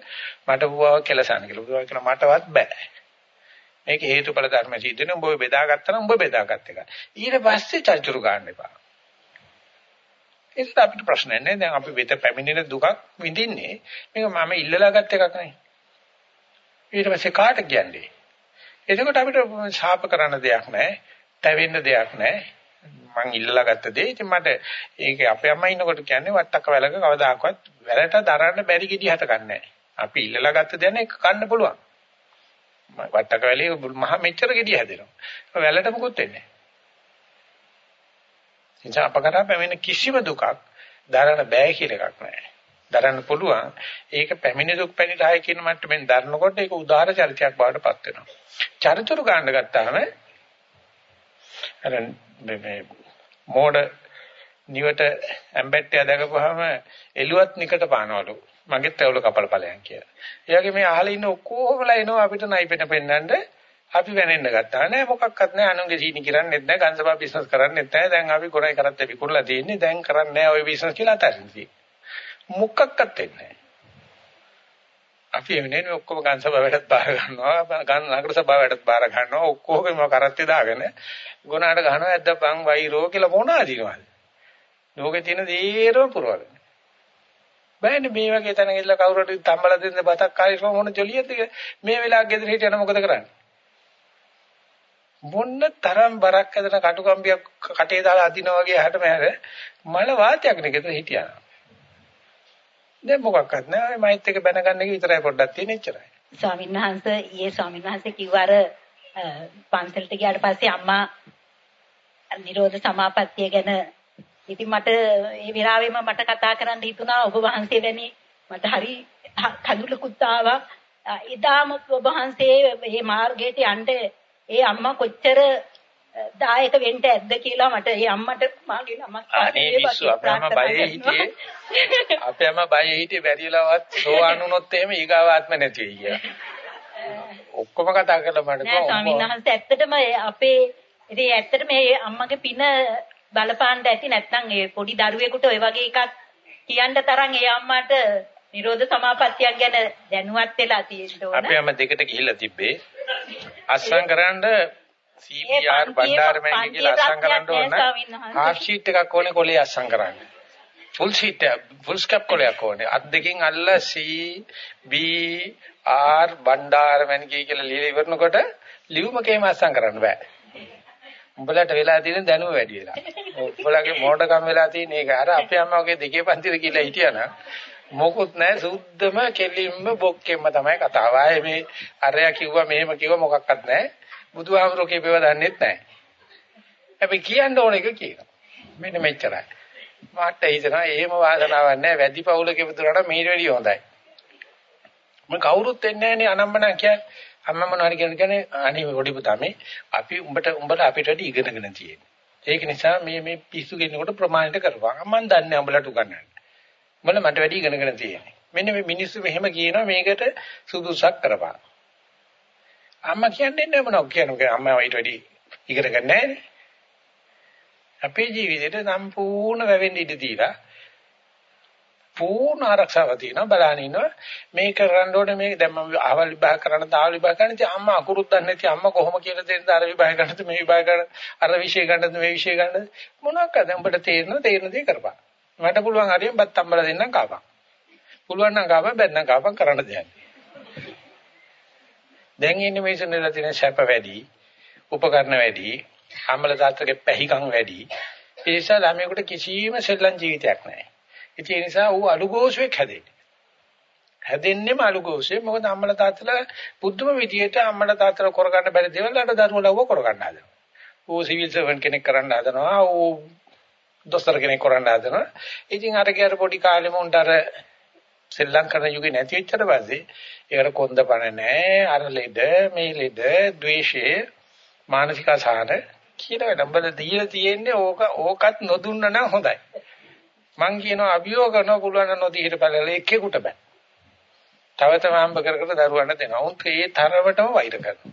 මට පුවාව කෙලසන්න කියලා. බුදුහාම කියනවා මටවත් බෑ. මේක හේතුඵල ධර්ම සිද්ධ වෙන උඹ බෙදාගත්තා නම් උඹ බෙදාගත්ත එක. ඊට පස්සේ චර්චුරු ගන්න එපා. ඒක අපිට ප්‍රශ්නයක් නෑ. දැන් අපි වෙත පැමිණෙන දුකක් විඳින්නේ මේක මම ඉල්ලලා ගත්ත එකක් නෙවෙයි. ඊට පස්සේ කාට කියන්නේ? එතකොට අපිට ශාප කරන්න දෙයක් නෑ. තැවෙන්න දෙයක් නෑ. මං ඉල්ලලා ගත්ත දේ. ඉතින් මට ඒක අපේ අම්මා ඉන්නකොට කියන්නේ වට්ටක්ක වැලක කවදාකවත් වැලට දරන්න බැරි gediy හත ගන්නෑ. අපි ඉල්ලලා ගත්ත දේ නේ කන්න පුළුවන්. වට්ටක්ක වැලේ මහ මෙච්චර gediy හැදෙනවා. වැලට මොකුත් වෙන්නේ නෑ. එනිසා අපකරා පැමිණ කිසිම දුකක් දරන්න බෑ කියලා එකක් නෑ. දරන්න පුළුවන්. ඒක පැමිණි දුක් පැනිරහය කියන මට්ටමින් දරනකොට ඒක උදාහර චරිතයක් බවට පත් වෙනවා. චරිතුරු ගන්න ගත්තාම අර මේ මෝඩ නිවට ඇම්බැට්ටය දැකපුවාම එළුවත් නිකට පානවලු. මගෙත් ඇවුල කපල ඵලයන් කියලා. ඒ වගේ මේ අහලා ඉන්න ඔක්කොමලා එනවා අපිට නයිපෙට පෙන්නන්න. අපි වෙනෙන්න ගත්තා. නෑ මොකක්වත් නෑ. අනුන්ගේ සීනි කරන්නේත් නෑ. ගන්සබා බිස්නස් කරන්නේත් නෑ. දැන් අපි ගොඩයි කරත් අපි කුරලා තියෙන්නේ. දැන් කරන්නේ නෑ. ওই බිස්නස් කියලා අතරින්දී මොකක්වත් වෙන්නේ නෑ. අපි එන්නේ ඔක්කොම ගන්සබා වැඩත් බාර ගන්නවා ගන් නගර සභාව වැඩත් බාර ගන්නවා ඔක්කොගේම කරත්තේ දාගෙන ගුණාට ගහනවා ඇද්දපන් වෛරෝ කියලා මොනවා දිනවද ලෝකේ තියෙන දේරම පුරවගෙන බෑනේ මේ වගේ තැන ගිහලා කවුරුහට තම්බලා දෙන්න බතක් කාරිස්ම මොන ජොලියද මේ වෙලාව ගෙදර හිටියන මොකද කරන්නේ? මොන්න තරම් බරක් ඇදලා කටුකම්බියක් කටේ දාලා අදිනා වගේ හැට මෑර මල වාතයක් නේ ගෙදර හිටියා. දැන් මොකක්වත් නෑ මයිත් එක බැනගන්න එක විතරයි පොඩ්ඩක් තියෙන එච්චරයි. ස්වාමීන් වහන්සේ ඊයේ ස්වාමීන් වහන්සේ කිව්වා අර පන්සලට ගියාට පස්සේ අම්මා නිරෝධ සමාපත්තිය ගැන ඉතින් මට ඒ විරාවෙම මට කතා කරන්න හිතුණා ඔබ වහන්සේ වැනි මට හරි කඳුලකුත් ආවා එදාම ඔබ වහන්සේ මේ මාර්ගයට යන්න ඒ අම්මා කොච්චර දායක වෙන්න ඇද්ද කියලා මට ඒ අම්මට මාගේ නමක් අනේ මිස්සු අපේ අම්මා බයේ හිටියේ අපේ අම්මා බයේ හිටියේ බැරිලාවත් සෝවාන් වුණොත් එහෙම ඊගාව ආත්ම නැති වෙයි කියලා. ඔක්කොම කතා කරලා මට නෑ ස්වාමීන් වහන්සේ ඇත්තටම අපේ ඉතින් ඇත්තටම මේ අම්මගේ පින බලපාන්න ඇති නැත්නම් ඒ පොඩි දරුවෙකුට ඔය වගේ එකක් කියන්න තරම් ඒ අම්මාට නිරෝධ සමාපත්තියක් ගැන දැනුවත් වෙලා තියෙන්න ඕන. අපේ අම්මා දෙකට ගිහිල්ලා තිබ්බේ. අස්සම් කරන්න CBR බණ්ඩාරමයි කියලා අස්සම් කරන්න ඕන. half sheet එකක් ඕනේ කොලේ අස්සම් කරන්න. full sheet full scap කොලයක් ඕනේ. අත් දෙකෙන් අල්ල C B R බණ්ඩාරමයි කියලා ලියලා ඉවරනකොට ලියුමකේම අස්සම් කරන්න බෑ. උඹලට වෙලා තියෙන දැනුම වැඩි වෙලා. උඹලගේ මොඩකම් වෙලා තියෙන එක අර අපේ අම්මා වගේ දෙකේ පන්තිර කියලා හිටියානම් මොකුත් නැහැ සුද්ධම කෙලින්ම බොක්කෙම්ම තමයි කතාව. ආයේ මේ අරයා කිව්වා මෙහෙම කිව්වා මොකක්වත් නැහැ. බුදුහාමුදුරුවෝ කියපේව දන්නෙත් නැහැ. අපි කියන්න ඕන එක කියනවා. මෙන්න මෙච්චරයි. මාට හිතනවා එහෙම වාසනාවක් නැහැ. වැඩි පවුලක ඉපදුනට මේට වැඩිය හොඳයි. මම කවුරුත් එන්නේ නැහැ නේ අනම්මන කියන්නේ. අම්මා මොනවාරි කියන කියන්නේ අනේ පොඩි පුතා මේ අපි උඹට උඹට අපිට වැඩි ඉගෙනගෙන තියෙන්නේ. ඒක නිසා මේ මේ පිස්සු කෙනෙකුට ප්‍රමාණයට කරපන්. මම දන්නේ උඹලට උගන්වන්න. උඹල මට වැඩි ඉගෙනගෙන තියෙන්නේ. මෙන්න මේ මිනිස්සු මෙහෙම කියනවා මේකට සුදුසක් කරපන්. අම්මා කියන්නේ නැහැ මොනවද කියන්නේ අම්මා ඊට වැඩි ඉගෙන ගන්න නැහැ අපේ ජීවිතේට සම්පූර්ණ වැවෙන්න ඉඩ දීලා පූර්ණ ආරක්ෂාව තියෙනවා. බලන්න ඉන්නවා මේ කරන්න ඕනේ මේ දැන් මම අහවල් විභාග කරන්න තාවල් විභාග කරන්න. ඉතින් අම්මා අකුරුත් දන්නේ නැති අම්මා කොහොම කියලා දෙන්නද අර විභාග ගන්නද මේ විභාග ගන්න අර විෂය ගන්නද මේ විෂය ගන්නද? මොනවාක්ද? උඹට තේරෙනව තේරෙන දේ කරපන්. මට පුළුවන් හරියෙන් බත් අම්බලා දෙන්නම් කාපන් පුළුවන් නම් කාපන් බැන්නම් කාපන් කරන්න දෙයක් දැන් ඉන්නේ මේසෙන්ලා තියෙන සැප වැඩි, උපකරණ වැඩි, අම්මල තාත්තගේ පැහිකම් වැඩි. ඒ නිසා ළමයෙකුට කිසිම සෙල්ලම් ජීවිතයක් නැහැ. ඒ නිසා ඌ අලුගෝසුවෙක් හැදෙන්නේ. හැදෙන්නෙම අලුගෝසුවේ. මොකද අම්මල තාත්තලා බුද්ධම විදියට අම්මල තාත්තලා කරගන්න බැරි දේවල් අර දරුවෝ ලව්ව කරගන්න හදනවා. ඌ සිවිල් සර්වන් කෙනෙක් කරන්න හදනවා. ඌ දොස්තර කෙනෙක් කරන්න හදනවා. ඉතින් අර ගියර පොඩි කාලෙම උන්ට අර සෙල්ලම් කරන යුගේ නැති වෙච්චට පස්සේ ඒකට කොන්දපණ නැහැ අර ලෙඩ මේ ලෙඩ ද්වේෂය මානසික අසහන කියලා වැඩඹල දීලා තියෙන්නේ ඕක ඕකත් නොදුන්න නම් හොඳයි. මං කියනවා අභියෝග කරන පුළුවන් නම් නොදී හිටපළල එක්කෙකුට බෑ. තව තව හම්බ කර කර දරුවන්ට දෙනවා. උන් ඒ තරවටම වෛර කරනවා.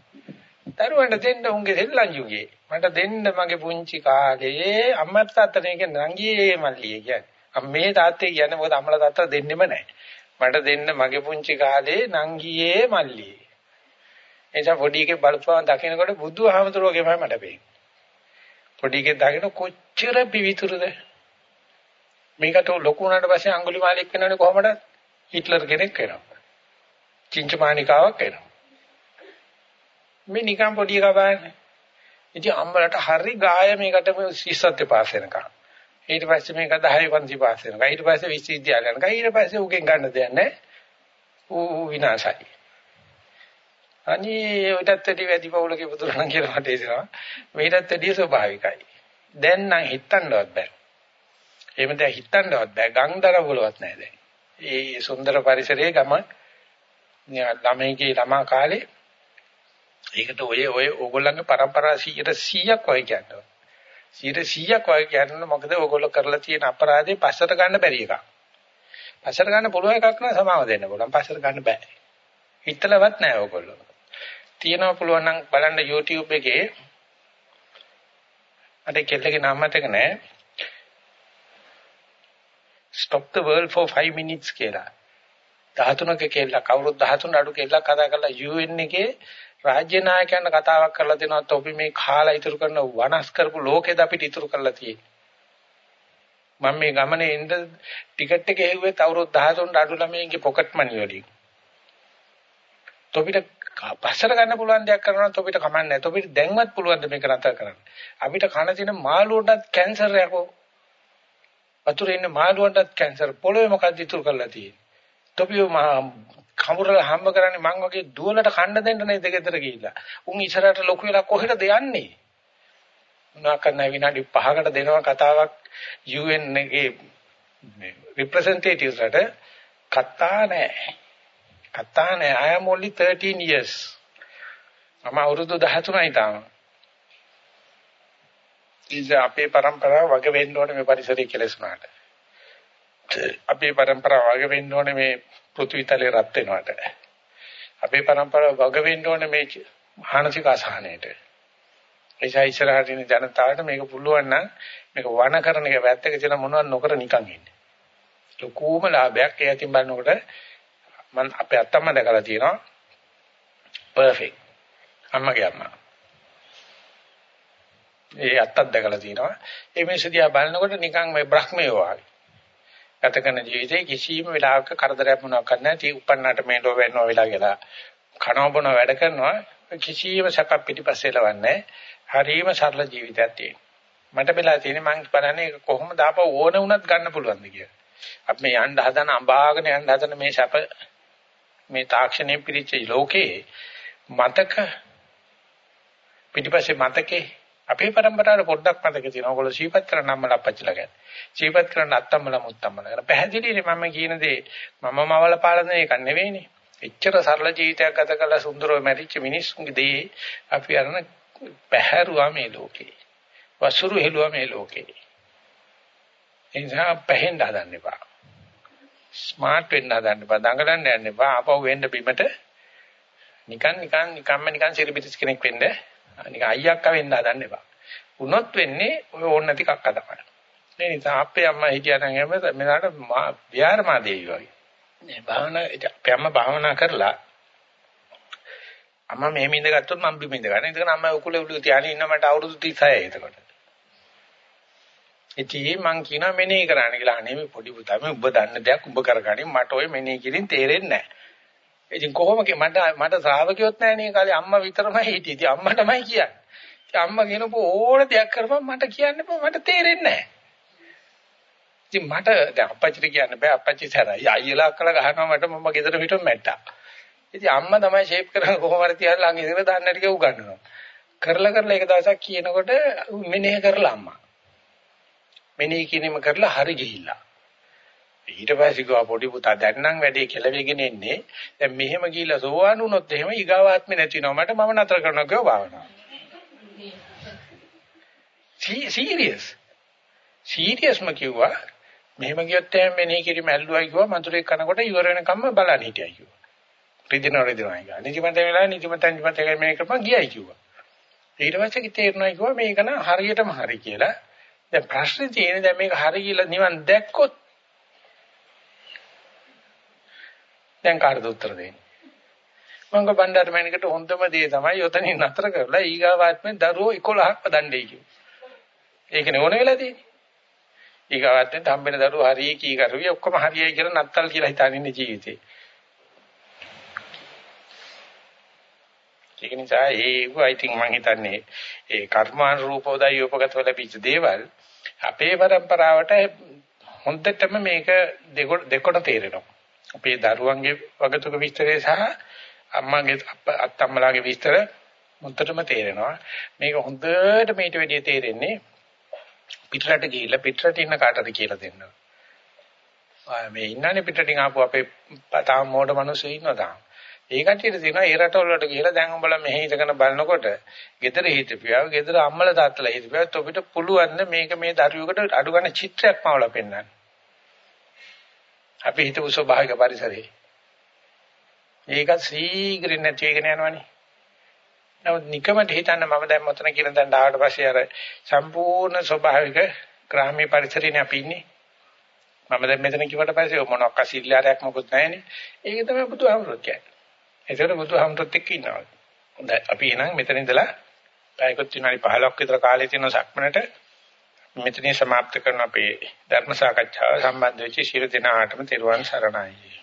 දරුවන්ට දෙන්න උන්ගේ සෙල්ලම් යුගේ මට දෙන්න මගේ පුංචි කාලේ අම්මත් තාත්තට කියන්නේ නංගියේ මල්ලියේ කියන්නේ. මේ තාත්තේ කියන්නේ මොකද අම්මලා තාත්තා දෙන්නෙම නැහැ මට දෙන්න මගේ පුංචි කාලේ නංගියේ මල්ලියේ. එනිසා පොඩි එකේ බලපෑම දකිනකොට බුදුහාමතුරුවගේමයි මට පේන්නේ. පොඩි එකේ දකින කොච්චර පිවිතුරුද? මේකට ලොකු වුණාට පස්සේ අඟුලිමාලෙක් වෙනවනේ කොහමද? හිට්ලර් කෙනෙක් වෙනවා. චින්චමානිකාවක් වෙනවා. මේ නිකන් පොඩි එකා බලන්නේ. ඉතින් අම්මලට හරි ගාය මේකට ශිෂ්‍යත්ව පාස් වෙනකම්. ඊට පස්සේ මේක 10 පන්ති පාස් වෙනවා. ඊට පස්සේ විශ්වවිද්‍යාල යනවා. ඊට පස්සේ උගෙන් ගන්න දෙයක් නැහැ. ඌ විනාශයි. අනේ ඔයටත් වැඩි වැඩි පවුලක පුදුරණ කියලා මට හිතෙනවා. මේකටත් වැඩි ස්වභාවිකයි. දැන් නම් හිතන්නවත් බෑ. එහෙම දැන් හිතන්නවත් බෑ. ගංගදර වලවත් නැහැ දැන්. ඒ සුන්දර පරිසරයේ ගම ළමයිගේ ළමා කාලේ ඒකට ඔය ඔය ඕගොල්ලන්ගේ પરම්පරා 100ට 100ක් වගේ කියනවා. 100ක් වගේ කියන්නේ මොකද ඔයගොල්ලෝ කරලා තියෙන අපරාධේ පස්සට ගන්න බැරි එකක්. පස්සට ගන්න පුළුවන් එකක් නෑ සමාව දෙන්න පුළුවන්. පස්සට ගන්න බෑ. හිතලවත් නෑ ඔයගොල්ලෝ. තියනවා පුළුවන් නම් බලන්න YouTube එකේ අර කෙල්ලගේ නම මතක නෑ. Stop the world for 5 minutes කියලා. 13ක කෙල්ල කවුරුත් 13 අඩු කෙල්ලක් කතා කරලා UN එකේ රාජ්‍ය නායකයන්ට කතාවක් කරලා දෙනවා අපි මේ කාලා ඉතුරු කරන වනස් කරපු ලෝකෙද අපිට ඉතුරු කරලා තියෙන්නේ. මම මේ ගමනේ එන්න ටිකට් එක හෙව්වෙත් අවුරුදු 13 අඩු ළමයින්ගේ පොකට් මනි වලින්. තොපිට පස්සට ගන්න පුළුවන් දෙයක් කරනවා තොපිට කමන්නේ නැහැ. තොපිට දැන්වත් පුළුවන් ද මේක නතර කරන්න. අපිට කන තියෙන මාළුවටත් කැන්සර් යකෝ. වතුරේ ඉන්න මාළුවටත් කැන්සර්. පොළොවේ මොකක්ද ඉතුරු කරලා තියෙන්නේ? තොපිය කමුරල හම්බ කරන්නේ මං වගේ දුවලට කන්න දෙන්න නේද ගෙදර ගිහිල්ලා. උන් ඉස්සරහට ලොකු වෙලා කොහෙටද යන්නේ? මොනවා කරන්න විනාඩි 5කට දෙනවා කතාවක් UN එකේ representatives රට කතා නැහැ. කතා නැහැ. I am only 13 years. මම අවුරුදු 13යි තාම. ඉතින් අපේ પરම්පරාව වග වෙන්න ඕනේ මේ පරිසරය කෙලස් වුණාට. අපේ પરම්පරාව වග වෙන්න ඕනේ මේ පෘථිවිතලේ රත් වෙනවට. අපේ પરම්පරාව වග වෙන්න ඕනේ මේ මානසික අසහනයට. එයිසා ඉස්සරහට ඉන්න ජනතාවට මේක පුළුවන් නම් මේක වනකරන එක වැත්තක තියලා මොනවත් නොකර නිකන් ඉන්න. ලකෝම ලාභයක් ඒ අතින් බලනකොට මම අපේ අත්තම්ම දැකලා තියෙනවා. පර්ෆෙක්ට්. අම්මගේ අම්මා. ඒ අත්තක් දැකලා තියෙනවා. ඒ මිනිස්සු දිහා බලනකොට නිකන් මේ බ්‍රහ්මයෝ වගේ. ගත කරන ජීවිතේ කිසිම වෙලාවක කරදරයක් මොනවක් කරන්නේ නැති උපන්නාට මේ ලෝ වෙනවා වෙලා කියලා කනවබන වැඩ කරනවා කිසිම සැපක් පිටිපස්සේ ලවන්නේ හරීම සරල ජීවිතයක් තියෙනවා. මට වෙලා තියෙන්නේ මං බලන්නේ කොහොමද ආපහු ඕන වුණත් ගන්න පුළුවන්ද කියලා. අපි මේ යන්න හදන අඹාගෙන යන්න හදන මේ සැප මේ තාක්ෂණයෙන් පිළිච්ච ලෝකේ මතක පිටිපස්සේ මතකේ අපේ પરම්පරාවේ පොඩ්ඩක් මතක තියෙනවා. ඔයගොල්ලෝ සීපත් කරන අම්මලා අපච්චිලා ගැන. සීපත් කරන අත්තම්මලා මුත්තම්මලා ගැන. පැහැදිලිනේ මම කියන දේ මම මවල පාලන එක නෙවෙයිනේ. එච්චර සරල ජීවිතයක් ගත කළ සුන්දරව මැරිච්ච මිනිස්සුන්ගේ දේ අපි අරන පැහැරුවා මේ ලෝකේ. වසුරු හෙළුවා මේ ලෝකේ. ඒ නිසා පැහෙන්න හදන්න එපා. ස්මාර්ට් වෙන්න හදන්න එපා. දඟලන්න යන්න එපා. ආපහු වෙන්න බිමට නිකන් නිකන් නිකම්ම නිකන් සිරිබිටිස් කෙනෙක් වෙන්න නිකන් අයියක්ක වෙන්න හදන්න එපා. වුණොත් වෙන්නේ ඔය ඕන නැති කක්ක තමයි. ඒ නිසා අපේ අම්මා හිටියනම් හැම මෙලාට විහාරමා දේවි වගේ. මේ භාවනා අපේ අම්මා භාවනා කරලා අම්මා මෙහෙම ඉඳගත්තොත් මම බිම ඉඳ ගන්න. ඉඳගෙන අම්මා උකුලේ උඩ තියාගෙන ඉන්න මට අවුරුදු 36යි එතකොට. ඉතින් මං කියනවා මෙනෙහි කරන්න කියලා. අනේ මේ පොඩි පුතා මේ ඔබ දන්න දෙයක් ඔබ කරගනින් මට ওই මෙනෙහි කිරින් තේරෙන්නේ නැහැ. ඉතින් කොහොමද මට මට ශ්‍රාවකියොත් නැහැ නේ කාලේ අම්මා විතරමයි හිටියේ. ඉතින් අම්මටමයි කියන්නේ. ඉතින් අම්මා කියනපෝ ඕන දෙයක් කරපන් මට කියන්න බෑ මට තේරෙන්නේ නැහැ. ඉතින් මට දැන් අපච්චිට කියන්න බෑ අපච්චි සැරයි. අයියලා අක්කලා ගහනවා මට මම ගෙදර පිටුම් මැට්ටා. ඉතින් අම්මා තමයි ෂේප් කරන කොහොම හරි තියලා ළඟ ඉඳලා දාන්න ටික උගන්වනවා. කරලා කරලා එක දවසක් කියනකොට මෙනෙහි කරලා අම්මා. මෙනෙහි කිරීම කරලා හරි ගිහිල්ලා. ඊට පස්සේ ගියා පොඩි පුතා දැන් නම් වැඩේ කෙලවෙගෙන එන්නේ. දැන් මෙහෙම ගිහිල්ලා සෝවාන් වුණොත් එහෙම ඊගාවාත්මේ නැති වෙනවා. මට මම නතර කරනවා කියව භාවනාව. සීරියස්. සීරියස්ම කිව්වා මෙහෙම ගියොත් එහෙම මෙනෙහි කිරීම ඇල්ලුවයි කිව්වා මధుරේ කනකොට ඉවර වෙනකම්ම බලන්න හිටියයි කිව්වා. රිදිනව රිදිනවයි කිව්වා. නිදිමත වෙලා නිදිමත නිදිමත මේ කරපන් ගියයි කිව්වා. ඊට පස්සේ තේරුණා කිව්වා මේක න හරියටම හරි කියලා. දැන් ප්‍රශ්නේ තියෙන්නේ දැන් මේක හරි කියලා නිවන් දැක්කොත් දැන් කාටද උත්තර දෙන්නේ? මංග බණ්ඩාර මෑණිකට හොඳම දේ තමයි යොතනින් නතර කරලා ඊගාවාත්මෙන් දරුවෝ 11ක් පදන්නේ කිව්වා. ඒකනේ ඕන වෙලා තියෙන්නේ. ඊගාවාත්මෙන් හම්බෙන දරුවෝ හරිය කී කරුවි ඔක්කොම හරියයි කියලා නත්තල් කියලා හිතාගෙන ඉන්නේ ජීවිතේ. ඒක නිසා ඒක I think මම හිතන්නේ ඒ කර්මානුරූපවදයි උපගතව ලැබිච්ච දේවල් අපේ પરම්පරාවට හොඳටම මේක දෙකොට තේරෙනවා. අපේ දරුවන්ගේ වගතුක විස්තරය සහ අම්මාගේ අත්තම්මලාගේ විස්තර මුත්තටම තේරෙනවා. මේක හොඳට මේට වැඩිය තේරෙන්නේ පිටරට ගිහිල්ලා පිටරට ඉන්න කාටද කියලා දෙන්න. මේ ඉන්නනේ පිටරටින් ආපු අපේ තාම මෝඩ මිනිස්සු ඉන්නවා තාම. ඒ කට්ටියට තියෙනවා ඒ රටවල වලට ගිහිල්ලා දැන් උඹලා මෙහෙ ඉඳගෙන බලනකොට ගෙදර හිටපියා ගෙදර අම්මලා තාත්තලා හිටපියා ඔබට පුළුවන් මේක මේ දරුවෙකුට අඩු ගන්න චිත්‍රයක් මවලා පෙන්නන්න. අපි හිතපු ස්වභාවික පරිසරේ. ඒක සීග්‍රින් නැති වෙගෙන යනවනේ. නමුත් නිකමට හිතන්න මම දැන් මෙතන කියන දැන් ආවට පස්සේ අර සම්පූර්ණ ස්වභාවික ග්‍රාමීය පරිසරේනේ අපි ඉන්නේ. මම දැන් මෙතන කිව්වට පස්සේ මොනක් අසිල්ලාරයක් මොකුත් නැහැනේ. ඒක තමයි බුදුහාමුදුරුවෝ කියන්නේ. ඒතර බුදුහාමුදුරුවොත් එක්ක ඉන්නවා. හොඳයි අපි එහෙනම් මෙතන ඉඳලා පැයකට විනාඩි 15ක් විතර කාලය තියෙන සක්මනට මෙතනින් સમાપ્ત කරන අපේ ධර්ම සාකච්ඡාව සම්බන්ධ වෙච්ච ශිරු දිනාටම තෙරුවන් සරණයි